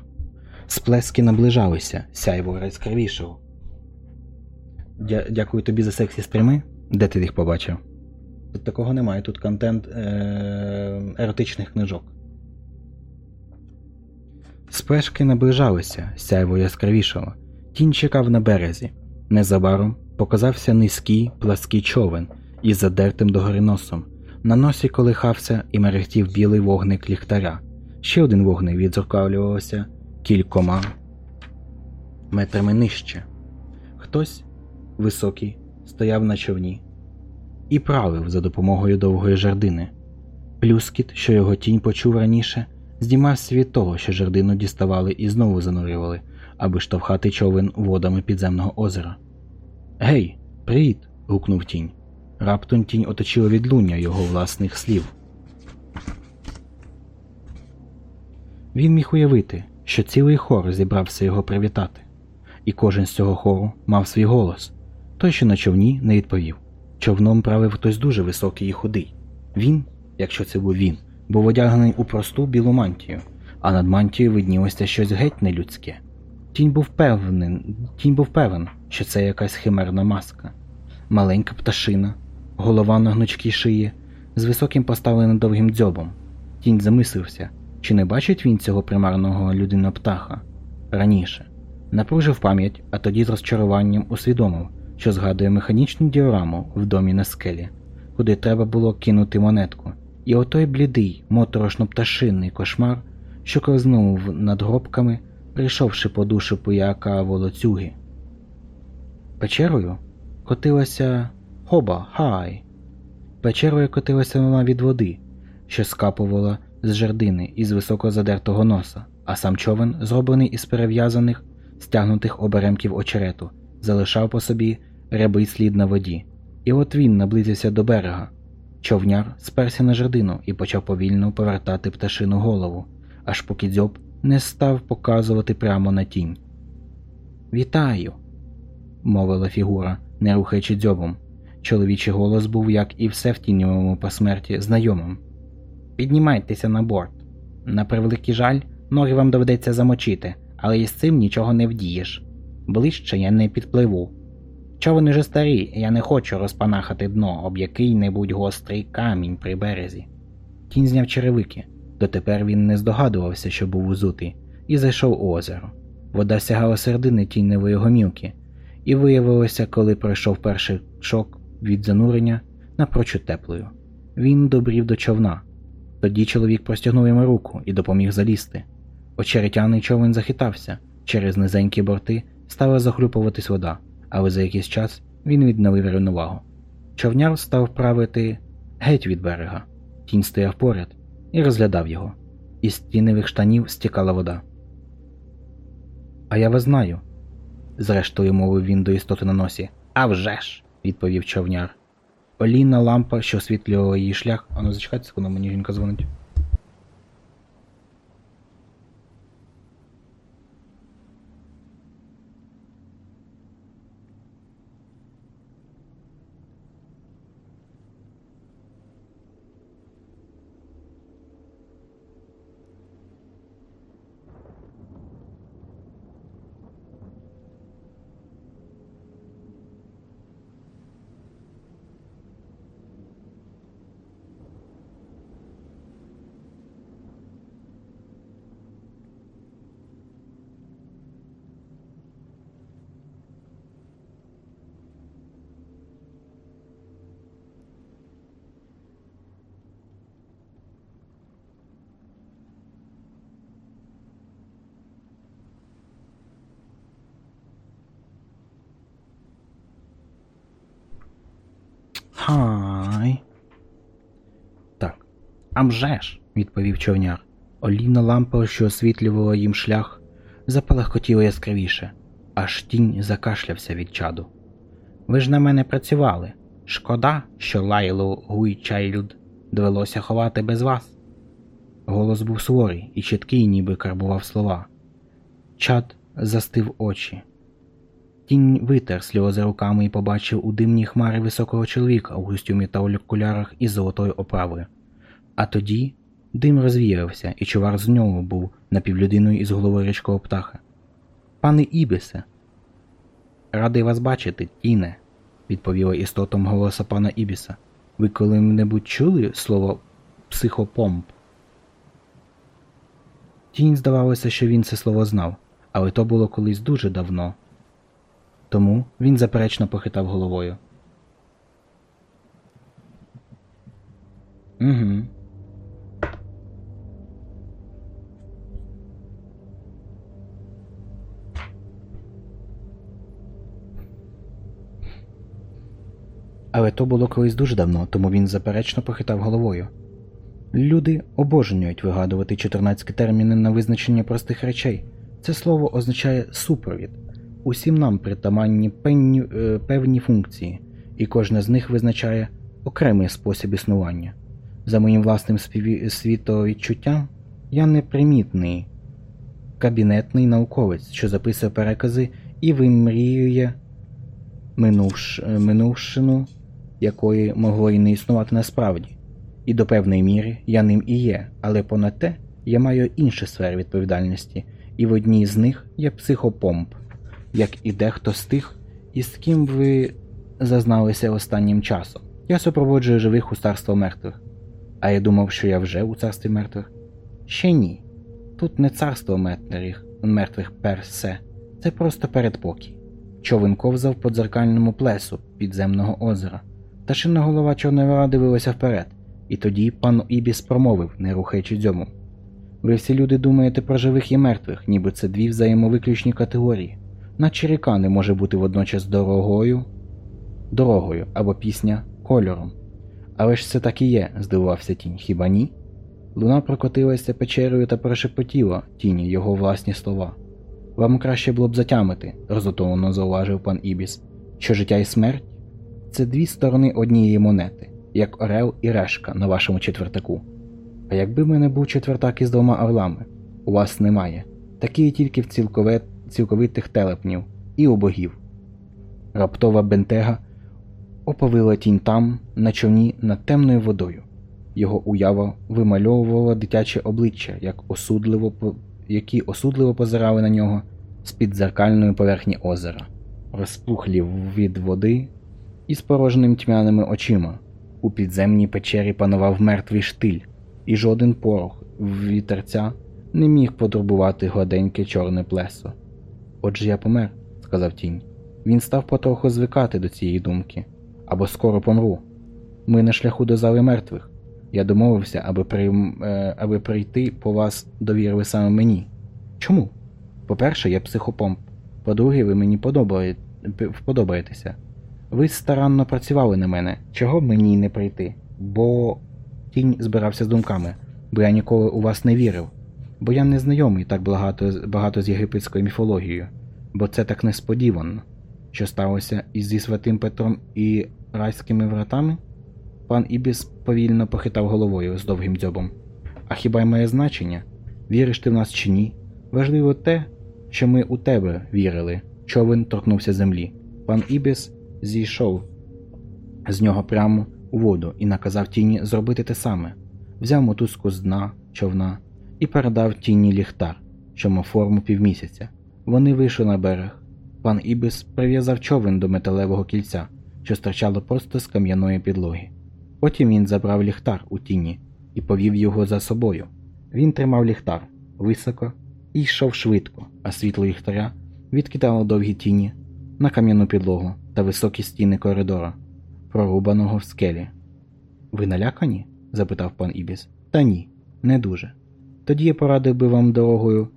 Сплески наближалися, сяйво яскравішого. Дя- дякую тобі за сексі стріми. Де ти їх побачив? Тут такого немає, тут контент е- еротичних книжок. Сплешки наближалися, сяйво яскравішало. Тінь чекав на березі. Незабаром показався низький плаский човен із задертим догори носом. На носі колихався і мерехтів білий вогник ліхтаря. Ще один вогник відзеркалювався кількома метрами нижче. Хтось високий стояв на човні і правив за допомогою довгої жердини. Плюскіт, що його тінь почув раніше, здіймався від того, що жердину діставали і знову занурювали, аби штовхати човен водами підземного озера. Гей, привіт! гукнув тінь. Раптом тінь оточила відлуння його власних слів. Він міг уявити, що цілий хор зібрався його привітати, і кожен з цього хору мав свій голос. Той, що на човні, не відповів. Човном правив хтось дуже високий і худий. Він, якщо це був він, був одягнений у просту білу мантію, а над мантією виднілося щось геть нелюдське. Тінь був певнен, тінь був певен, що це якась химерна маска. Маленька пташина, голова на гнучкій шиї, з високим поставленим довгим дзьобом. Тінь замислився, чи не бачить він цього примарного людиноптаха раніше. Напружив пам'ять, а тоді з розчаруванням усвідомив, що згадує механічну діораму в домі на скелі, куди треба було кинути монетку, і отой блідий, моторошно пташинний кошмар, що ковзнув над гробками, прийшовши по душу пояка волоцюги. Печерою котилася хоба хай. Печерою котилася вона від води, що скапувала з жердини із високо задертого носа, а сам човен, зроблений із перев'язаних, стягнутих оберемків очерету, залишав по собі рябий слід на воді. І от він наблизився до берега. Човняр сперся на жердину і почав повільно повертати пташину голову, аж поки дзьоб не став показувати прямо на тінь. Вітаю, мовила фігура, не рухаючи дзьобом. Чоловічий голос був, як і все в тіньовому посмерті, знайомим. Піднімайтеся на борт. На превеликий жаль, ноги вам доведеться замочити, але із цим нічого не вдієш. Ближче я не підпливу. Човен уже старий, я не хочу розпанахати дно об який-небудь гострий камінь при березі. Тінь зняв черевики. Дотепер він не здогадувався, що був узутий, і зайшов у озеро. Вода сягала середини тіньової гомілки, і виявилося, коли пройшов перший шок від занурення, напрочуд теплою. Він добрів до човна. Тоді чоловік простягнув йому руку і допоміг залізти. Очеретяний човен захитався, через низенькі борти стала захлюпуватись вода, але за якийсь час він відновив рівновагу. Човняр став правити геть від берега. Тінь стояв поряд і розглядав його. Із тіневих штанів стікала вода. А я вас знаю, зрештою мовив він до істоти на носі. «А вже ж!» – відповів човняр. Олійна лампа, що освітлювала її шлях. А ну зачекайте секунду, мені жінка дзвонить. Хай. Так. А вже ж, відповів човняр. Олійна лампа, що освітлювала їм шлях, запалахкотіла яскравіше, аж тінь закашлявся від чаду. Ви ж на мене працювали. Шкода, що Лайлу Гуйчайлд довелося ховати без вас. Голос був суворий і чіткий, ніби карбував слова. Чад застив очі. Тінь витер сльози руками і побачив у димній хмарі високого чоловіка у костюмі та окулярах із золотою оправою. А тоді Дим розвіявся, і чувар знову був напівлюдиною із головою річкового птаха. Пане Ібісе, радий вас бачити, Тіне, відповіла істотом голоса пана Ібіса. Ви коли-небудь чули слово психопомп? Тінь здавалося, що він це слово знав, але то було колись дуже давно. Тому він заперечно похитав головою. Угу. Але то було колись дуже давно, тому він заперечно похитав головою. Люди обожнюють вигадувати 14 терміни на визначення простих речей. Це слово означає супровід. Усім нам притаманні певні, е, певні функції, і кожна з них визначає окремий спосіб існування. За моїм власним співі- світовідчуттям, я непримітний кабінетний науковець, що записує перекази і вимріює минувш... е, минувшину, якої могло і не існувати насправді. І до певної міри я ним і є, але понад те я маю інші сфери відповідальності, і в одній з них є психопомп, як і дехто з тих, із ким ви зазналися останнім часом. Я супроводжую живих у царство мертвих. А я думав, що я вже у царстві мертвих. Ще ні. Тут не царство мертвих, мертвих персе, це просто передпокій. Човен ковзав по дзеркальному плесу підземного озера. Пташина голова Чорновара дивилася вперед, і тоді пан Ібіс промовив, не рухаючи дзьому. Ви всі люди думаєте про живих і мертвих, ніби це дві взаємовиключні категорії. Наче ріка не може бути водночас дорогою, дорогою або пісня кольором. Але ж це так і є, здивувався тінь, хіба ні? Луна прокотилася печерою та прошепотіла тіні його власні слова. Вам краще було б затямити, розготовлено зауважив пан Ібіс, що життя і смерть це дві сторони однієї монети, як Орел і Решка на вашому четвертаку. А якби в мене був четвертак із двома орлами, у вас немає. Такі тільки в цілкове... цілковитих телепнів і у богів. Раптова бентега оповила тінь там, на човні над темною водою. Його уява вимальовувала дитяче обличчя, як осудливо, які осудливо позирали на нього з-під дзеркальної поверхні озера, розпухлі від води і з порожним тьмяними очима. У підземній печері панував мертвий штиль, і жоден порох вітерця не міг потурбувати гладеньке чорне плесо. Отже, я помер, сказав тінь. Він став потроху звикати до цієї думки. Або скоро помру. Ми на шляху до зали мертвих. Я домовився, аби, при... е, аби прийти по вас довірили саме мені. Чому? По-перше, я психопомп. По-друге, ви мені подобає... п- вподобаєтеся. Ви старанно працювали на мене. Чого б мені не прийти? Бо тінь збирався з думками, бо я ніколи у вас не вірив. Бо я не знайомий так багато, багато з єгипетською міфологією, бо це так несподівано. Що сталося із зі святим Петром і райськими вратами? Пан Ібіс повільно похитав головою з довгим дзьобом. А хіба й має значення? Віриш ти в нас чи ні? Важливо те, що ми у тебе вірили. Човен торкнувся землі. Пан Ібіс зійшов з нього прямо у воду і наказав тіні зробити те саме. Взяв мотузку з дна човна і передав тіні ліхтар, що мав форму півмісяця. Вони вийшли на берег. Пан Ібіс прив'язав човен до металевого кільця, що стирчало просто з кам'яної підлоги. Потім він забрав ліхтар у тіні і повів його за собою. Він тримав ліхтар високо і йшов швидко, а світло ліхтаря відкидало довгі тіні на кам'яну підлогу та високі стіни коридора, прорубаного в скелі. Ви налякані? запитав пан Ібіс. Та ні, не дуже. Тоді я порадив би вам дорогою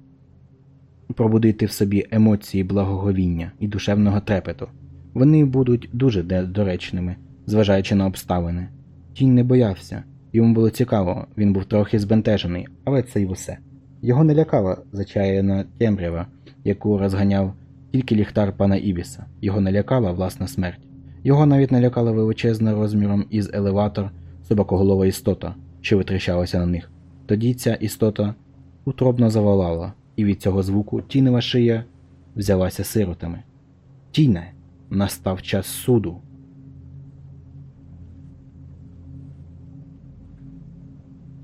пробудити в собі емоції благоговіння і душевного трепету. Вони будуть дуже доречними, зважаючи на обставини. Тінь не боявся, йому було цікаво, він був трохи збентежений, але це й усе. Його не лякала зачаяна темрява, яку розганяв тільки ліхтар пана Ібіса. Його не лякала власна смерть. Його навіть не лякала величезна розміром із елеватор собакоголова істота, що витріщалася на них. Тоді ця істота утробно заволала, і від цього звуку тінева шия взялася сиротами. Тіне, настав час суду.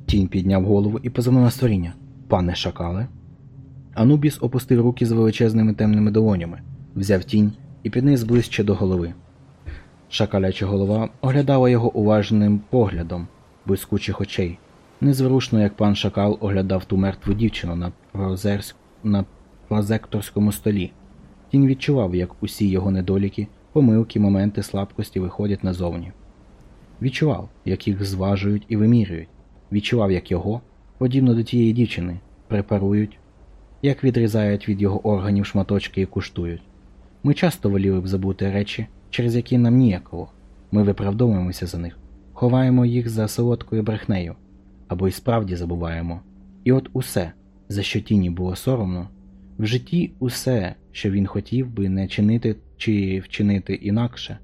Тінь підняв голову і позирнув на створіння. Пане шакале. Анубіс опустив руки з величезними темними долонями, взяв тінь і підніс ближче до голови. Шакаляча голова оглядала його уважним поглядом блискучих очей, незворушно, як пан шакал оглядав ту мертву дівчину на, прозерсь... на прозекторському столі. Тінь відчував, як усі його недоліки, помилки, моменти слабкості виходять назовні. Відчував, як їх зважують і вимірюють. Відчував, як його, подібно до тієї дівчини, препарують, як відрізають від його органів шматочки і куштують. Ми часто воліли б забути речі, через які нам ніяково. Ми виправдовуємося за них, ховаємо їх за солодкою брехнею, або й справді забуваємо. І от усе, за що тіні було соромно, в житті усе, що він хотів би не чинити чи вчинити інакше,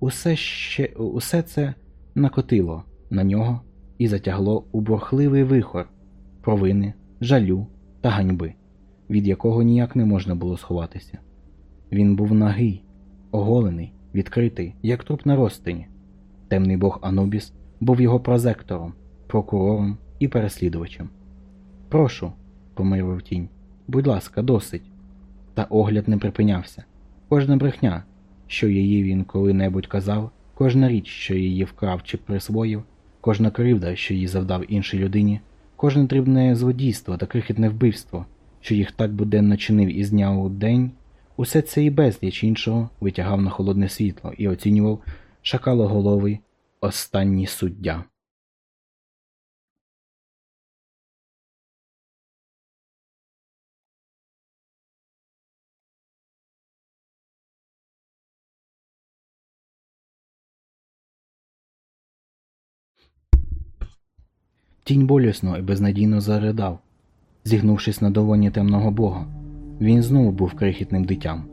усе, ще, усе це накотило на нього і затягло у бурхливий вихор провини, жалю та ганьби, від якого ніяк не можна було сховатися. Він був нагий, оголений, відкритий, як труп на розтині. Темний бог Анубіс був його прозектором, прокурором і переслідувачем. Прошу, помирив тінь, будь ласка, досить. Та огляд не припинявся. Кожна брехня, що її він коли-небудь казав, кожна річ, що її вкрав чи присвоїв, кожна кривда, що їй завдав іншій людині, кожне дрібне злодійство та крихітне вбивство, що їх так буденно чинив із дня у день, усе це і безліч іншого витягав на холодне світло і оцінював шакалоголовий останній суддя. Тінь болісно і безнадійно заридав, зігнувшись на долоні темного бога. Він знову був крихітним дитям,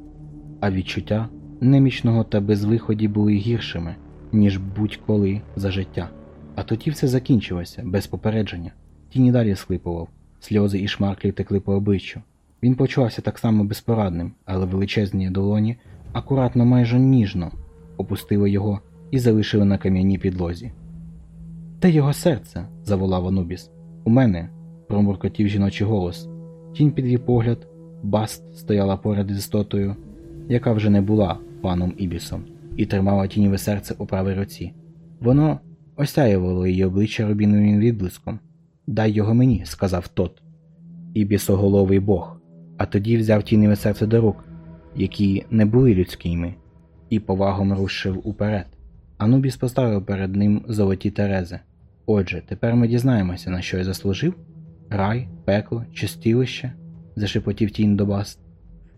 а відчуття немічного та безвиході були гіршими, ніж будь-коли за життя. А тоді все закінчилося, без попередження. Тінь і далі схлипував, сльози і шмарклі текли по обличчю. Він почувався так само безпорадним, але величезні долоні акуратно майже ніжно опустили його і залишили на кам'яній підлозі. Де його серце? заволав Анубіс. У мене. Промуркотів жіночий голос. Тінь підвів погляд, Баст стояла поряд з істотою, яка вже не була паном Ібісом, і тримала тіньове серце у правій руці. Воно осяювало її обличчя рубіновим відблиском. Дай його мені, сказав тот. Ібісоголовий бог, а тоді взяв тіньове серце до рук, які не були людськими, і повагом рушив уперед. Анубіс поставив перед ним золоті терези. Отже, тепер ми дізнаємося, на що я заслужив? Рай, пекло, чистілище? зашепотів тінь до Баст.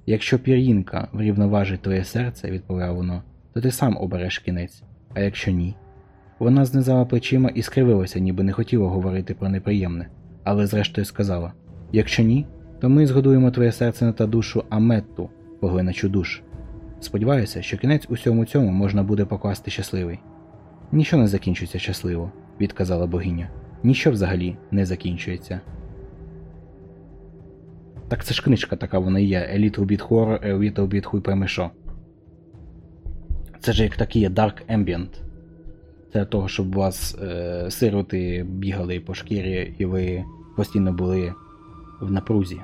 Якщо пір'їнка врівноважить твоє серце, відповів воно, то ти сам обереш кінець, а якщо ні. Вона знизала плечима і скривилася, ніби не хотіла говорити про неприємне, але зрештою сказала: якщо ні, то ми згодуємо твоє серце на та душу Аметту, поглиначу душ. Сподіваюся, що кінець усьому цьому можна буде покласти щасливий. Ніщо не закінчується щасливо, відказала богиня. Ніщо взагалі не закінчується. Так це ж книжка така вона і є. A Little Bit Horror, A Little Bit хуй пойми що. Це ж як такий є Dark Ambient. Це для того, щоб у вас е, сироти бігали по шкірі і ви постійно були в напрузі.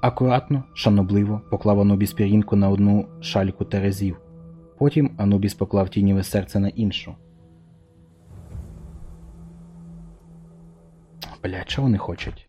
Акуратно, шанобливо поклав Анубіс пірінку на одну шальку терезів. Потім Анубіс поклав тіньове серце на іншу. Бля, чого вони хочуть?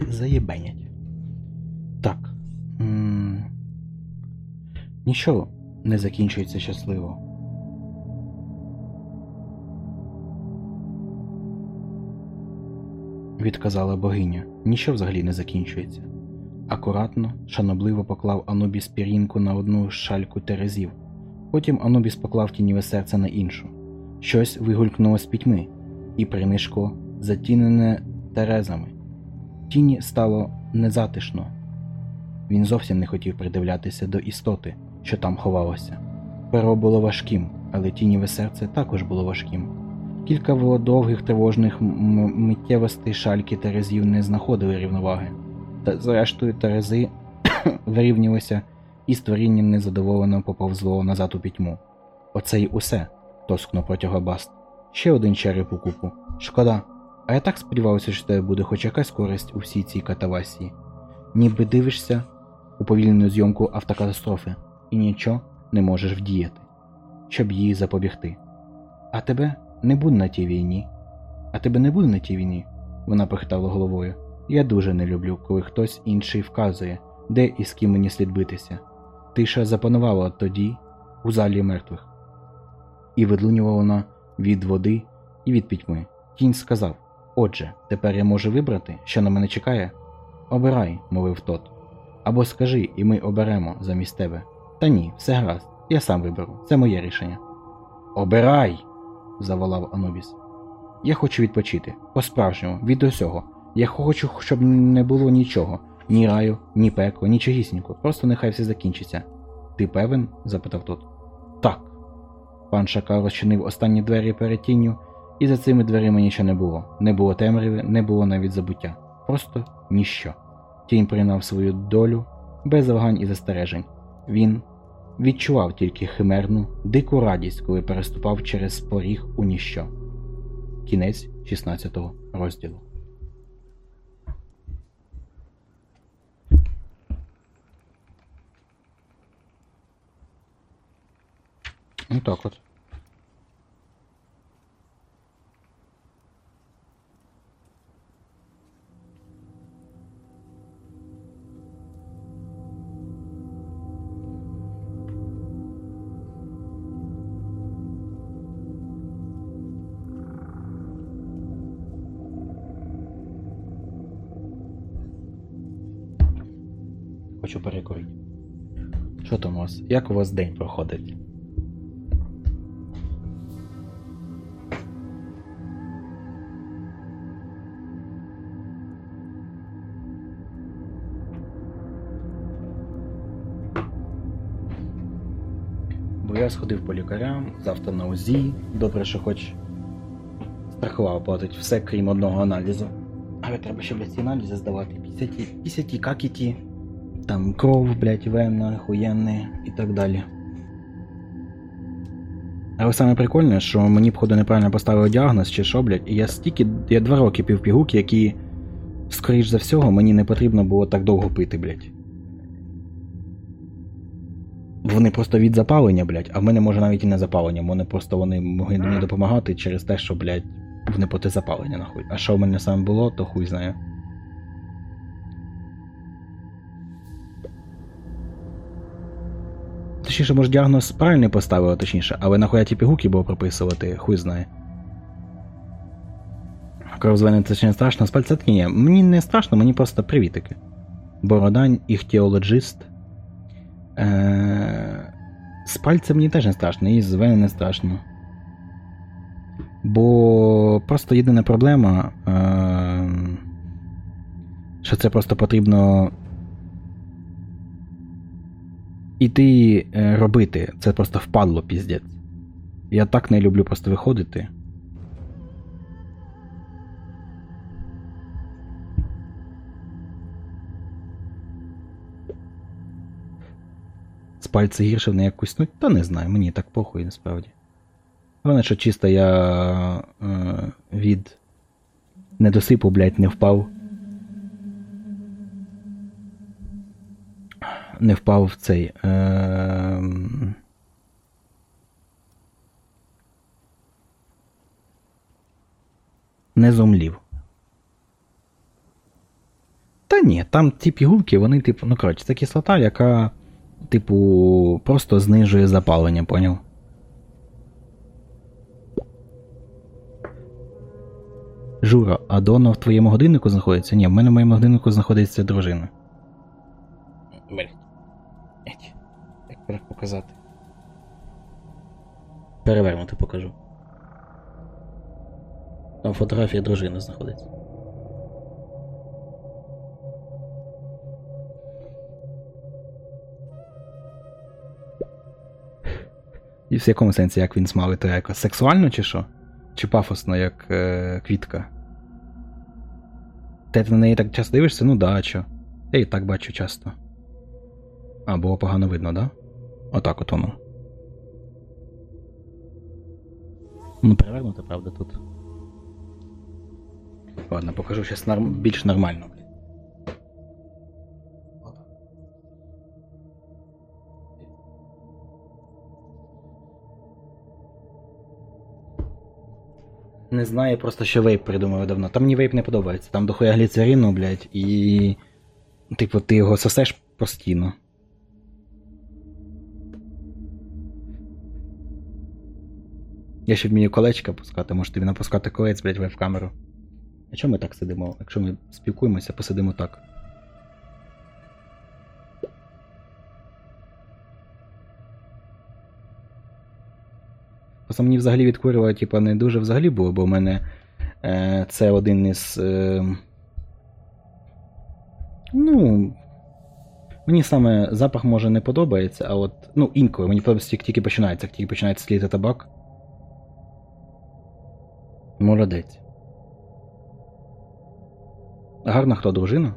Заєбенять. Так. М, Нічого не закінчується щасливо. Відказала богиня. Ніщо взагалі не закінчується. Акуратно, шанобливо поклав Анубіс пірінку на одну шальку терезів. Потім Анубіс поклав тініве серце на іншу. Щось вигулькнуло з пітьми, і принишко затінене терезами. Тіні стало незатишно. Він зовсім не хотів придивлятися до істоти, що там ховалося. Перо було важким, але тініве серце також було важким. Кілька довгих тривожних миттєвостей шальки терезів не знаходили рівноваги. Та зрештою терези вирівнялися, і створіння незадоволено поповзло назад у пітьму. Оце й усе, тоскнув протягом Баст. Ще один череп у купу. Шкода. А я так сподівався, що тебе буде хоч якась користь у всій цій катавасії. Ніби дивишся уповільнену зйомку автокатастрофи і нічого не можеш вдіяти, щоб її запобігти. А тебе не буде на тій війні. А тебе не буде на тій війні? Вона похитала головою. Я дуже не люблю, коли хтось інший вказує, де і з ким мені слід битися. Тиша запанувала тоді у залі мертвих. І видлунювала вона від води і від пітьми. Кінь сказав: Отже, тепер я можу вибрати, що на мене чекає? Обирай, мовив тот. Або скажи, і ми оберемо замість тебе. Та ні, все гаразд, я сам виберу, це моє рішення. Обирай! заволав Анубіс. Я хочу відпочити, по-справжньому, від усього. Я хочу, щоб не було нічого, ні раю, ні пекло, нічогісінько, просто нехай все закінчиться. Ти певен? запитав тот. Так. Пан Шакал розчинив останні двері перед тінню, і за цими дверима нічого не було. Не було темряви, не було навіть забуття. Просто ніщо. Тінь прийняв свою долю без вагань і застережень. Він відчував тільки химерну, дику радість, коли переступав через поріг у ніщо. Кінець 16 розділу. Ну так от. Хочу перекурити. Що там у вас? Як у вас день проходить? Бо я сходив по лікарям, завтра на УЗІ. Добре, що хоч страхова платить все, крім одного аналізу. Але треба ще ці аналізи здавати. 50, 50 какіті, там кров, блядь, вена, хуєнне і так далі. Але саме прикольне, що мені походу неправильно поставили діагноз чи що, блядь, і я стільки. Я два роки пів пігулки, які, скоріш за всього, мені не потрібно було так довго пити, блядь. Вони просто від запалення, блядь, а в мене може навіть і не запалення, вони просто вони могли мені допомагати через те, що, блядь, вони проти запалення, нахуй. А що в мене саме було, то хуй знає. Точніше, може діагноз правильний поставили, точніше, але нахуя ті пігулки було прописувати, хуй знає. Кров це ще не страшно, з ні. Мені не страшно, мені просто привітики. Бородань, іхтіологіст. Е- з мені теж не страшно, і з не страшно. Бо просто єдина проблема, е- що це просто потрібно іти е, робити. Це просто впадло піздець. Я так не люблю просто виходити. З пальця гірше в неї якусь, ну, та не знаю, мені так похуй насправді. Головне, що чисто я е, від недосипу, блядь, не впав. Не впав в цей. Е, не зумлів. ні, там ті пігулки, вони, типу, ну коротше, це кислота, яка, типу, просто знижує запалення, поняв? Жура, а Дона в твоєму годиннику знаходиться? Ні, в мене в моєму годиннику знаходиться дружина. Тепер показати? Перевернути покажу. Там фотографія дружини знаходиться. І в якому сенсі, як він смалить то якось сексуально чи що? Чи пафосно, як е, квітка? Ти на неї так часто дивишся? Ну да, а чо. Я і так бачу часто. А, було погано видно, да? Отак от воно. Ну, перевернуто, правда, тут. Ладно, покажу щас норм... більш нормально. блін. Не знаю, просто що вейп придумав давно. Там мені вейп не подобається. Там дохуя гліцерину, блядь, і. Типу, ти його сосеш постійно. Я ще вмію колечка пускати, може тобі напускати колець, блядь, в камеру. А чому ми так сидимо? Якщо ми спілкуємося, посидимо так. Просто мені взагалі відкурювати, типа, не дуже взагалі було, бо в мене е, це один із. Е, ну. Мені саме запах може не подобається, а от. Ну, інколи мені подобається, як тільки починається, як тільки починається сліти табак. Молодець. Гарна хто дружина?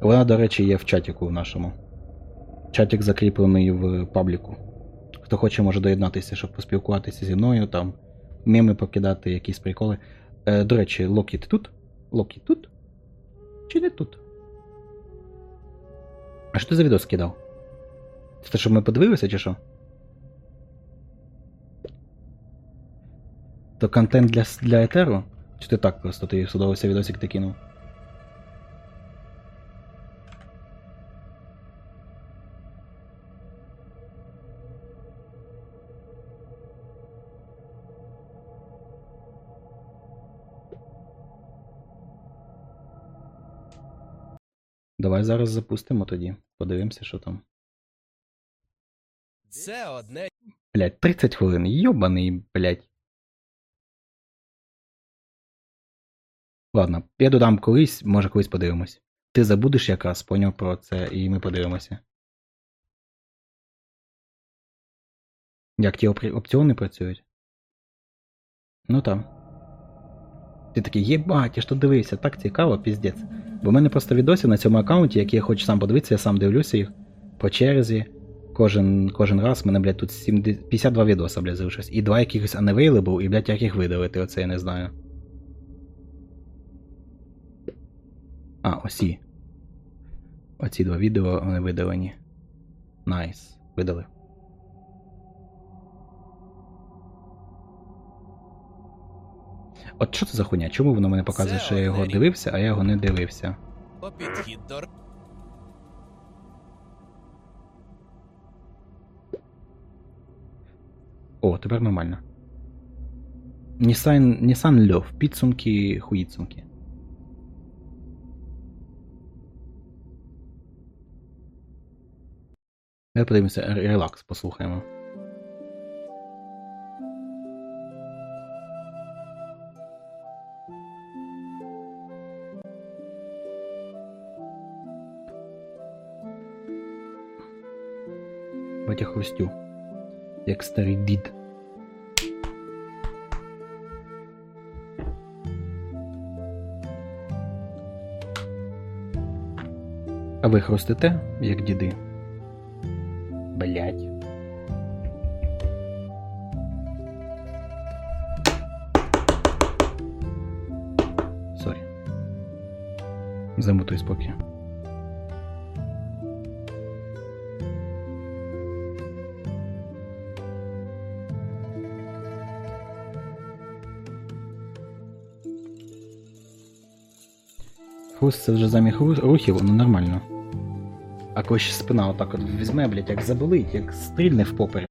Вона, до речі, є в чатіку в нашому. Чатик закріплений в пабліку. Хто хоче, може доєднатися, щоб поспілкуватися зі мною, там меми покидати, якісь приколи. Е, до речі, Локі, ти тут? Локі тут? Чи не тут? А що ти за відео скидав? Це те, щоб ми подивилися, чи що? То контент для, для етеру? Чи ти так просто ти судовився відосик ти кинув? Давай зараз запустимо тоді. Подивимося, що там. Це одне Блять, 30 хвилин. Йобаний, блять. Ладно, я додам колись, може колись подивимось. Ти забудеш якраз, поняв про це, і ми подивимося. Як ті опціони працюють? Ну там. Ти такий, єбать, я ж тут дивився, так цікаво, піздець. Бо в мене просто відосів на цьому аккаунті, які я хочу сам подивитися, я сам дивлюся їх по черзі. Кожен, кожен раз мене, блядь, тут 70, 52 відоса, блядь, залишилось. І два якихось unavailable, і, блядь, як їх видалити, оце я не знаю. А, осі. Оці два відео вони видалені. Nice. Видалив. От що це за хуйня? Чому воно мене показує, що я його дивився, а я його не дивився? по підхід до О, тепер нормально. Nissan, Nissan Льов. Підсумки, хуїцумки. Давай подивимося, релакс послухаємо. Батя хрустю. Як старий дід. А ви хрустите, як діди? Блять. Sorry. Замутуй спокій. Хвост це вже заміг рухів, але нормально. А коли спина отак от візьме, блядь, як заболить, як стрільне в попері.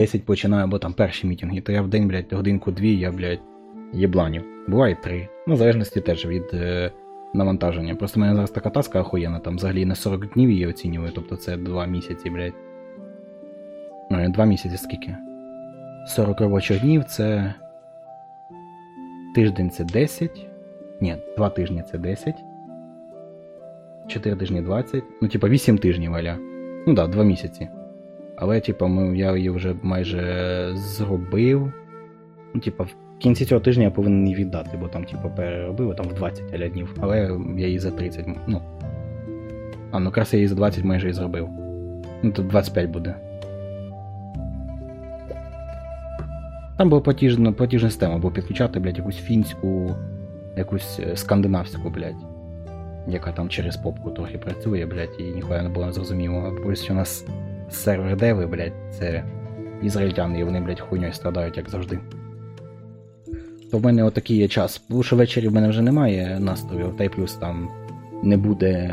10 починаю, або там перші мітінги, то я в день, блядь, годинку-дві, я, блядь, єбланю. Буває три. Ну, в залежності теж від е, навантаження. Просто в мене зараз така таска охуєна, там взагалі на 40 днів її оцінюю, тобто це 2 місяці, блядь. Ну, 2 місяці скільки? 40 робочих днів це. Тиждень це 10. Ні, 2 тижні це 10. 4 тижні 20. Ну, типа 8 тижнів, валя. Ну так, да, 2 місяці. Але, типа, ми, я її вже майже зробив. Ну, типа, в кінці цього тижня я повинен її віддати, бо там, типа, переробив там в 20 аля днів. Але я її за 30. Ну. А, ну якраз я її за 20 майже і зробив. Ну, тут 25 буде. Там була платіжна, платіжна система, бо підключати, блядь, якусь фінську, якусь е, скандинавську, блядь. Яка там через попку трохи працює, блядь, і ніхуя не було зрозуміло. Плюс у нас сервер деви, блядь, це ізраїльтяни, і вони, блядь, хуйньою страдають, як завжди. То в мене отакий є час. Що ввечері в мене вже немає настрою, та й плюс там не буде.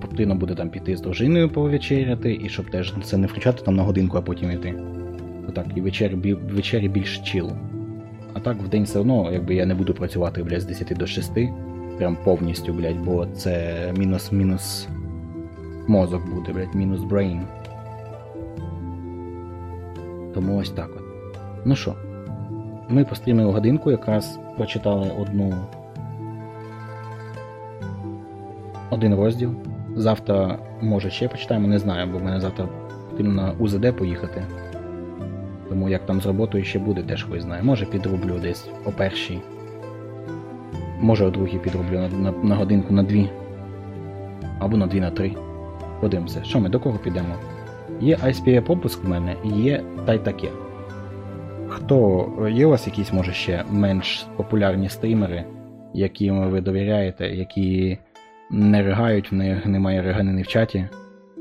Потрібно буде там піти з дружиною повечеряти, і щоб теж це не включати там на годинку, а потім йти. Отак, і вечері, вечері більш чіл. А так в день все одно, якби я не буду працювати, блядь, з 10 до 6, прям повністю, блядь, бо це мінус-мінус мозок буде, блядь, мінус brain. Тому ось так от. Ну що, ми пострімили годинку, якраз прочитали одну. Один розділ. Завтра, може, ще почитаємо, не знаю, бо в мене завтра потрібно на УЗД поїхати. Тому як там з роботою ще буде, теж хуй знає. Може підроблю десь о першій. Може, вдруге підроблю на, на, на годинку на дві. Або на дві на три. Подивимося, що ми до кого підемо? Є ISPA пропуск в мене, є та й таке. Хто є у вас якісь, може, ще менш популярні стрімери, яким ви довіряєте, які не ригають, в них немає риганини в чаті?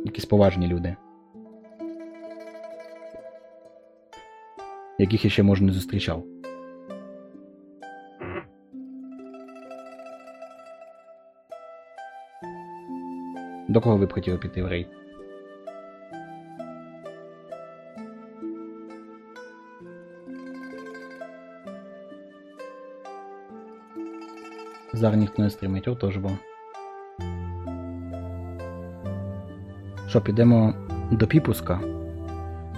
Якісь поважні люди. Яких я ще може не зустрічав. До кого ви б хотіли піти в рейд? Зараз ніхто не стримить, о, теж був. Що, підемо до піпуска?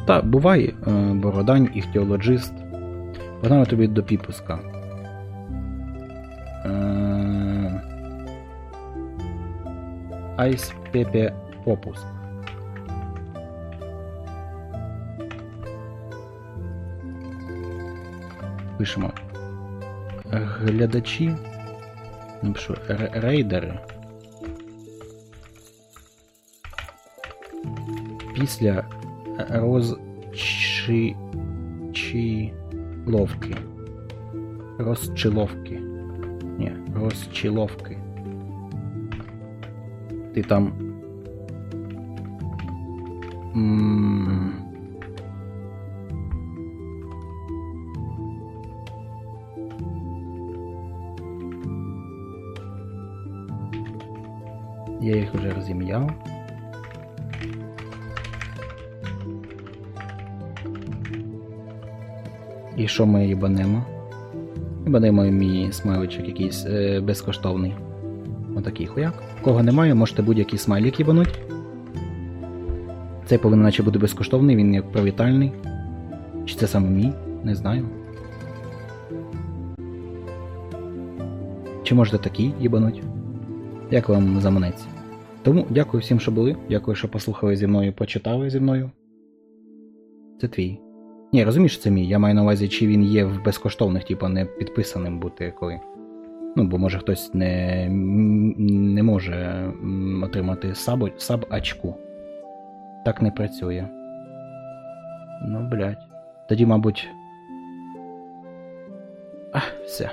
Та, бувай, е, Бородань, іхтіологіст. Погнали тобі до піпуска. Айс Пепе Попуск. Пишемо. Глядачі. Напишу рейдери. Після розчиловки. Розчиловки. Ні, розчиловки. Ти там. Я їх вже розім'яв. І що ми їбанемо? Їбанемо мій смайличок якийсь е, безкоштовний. Отакий хуяк. Кого немає, можете будь-який смайлик їбануть. Цей повинен наче бути безкоштовний, він як привітальний. Чи це саме мій? Не знаю. Чи можете такий їбануть? Як вам заманеться? Тому дякую всім, що були. Дякую, що послухали зі мною, почитали зі мною. Це твій. Ні, розумієш, це мій. Я маю на увазі, чи він є в безкоштовних, типу, не підписаним бути коли. Ну, бо може хтось не, не може отримати саб, саб-ачку. Так не працює. Ну, блядь. Тоді, мабуть. А, все.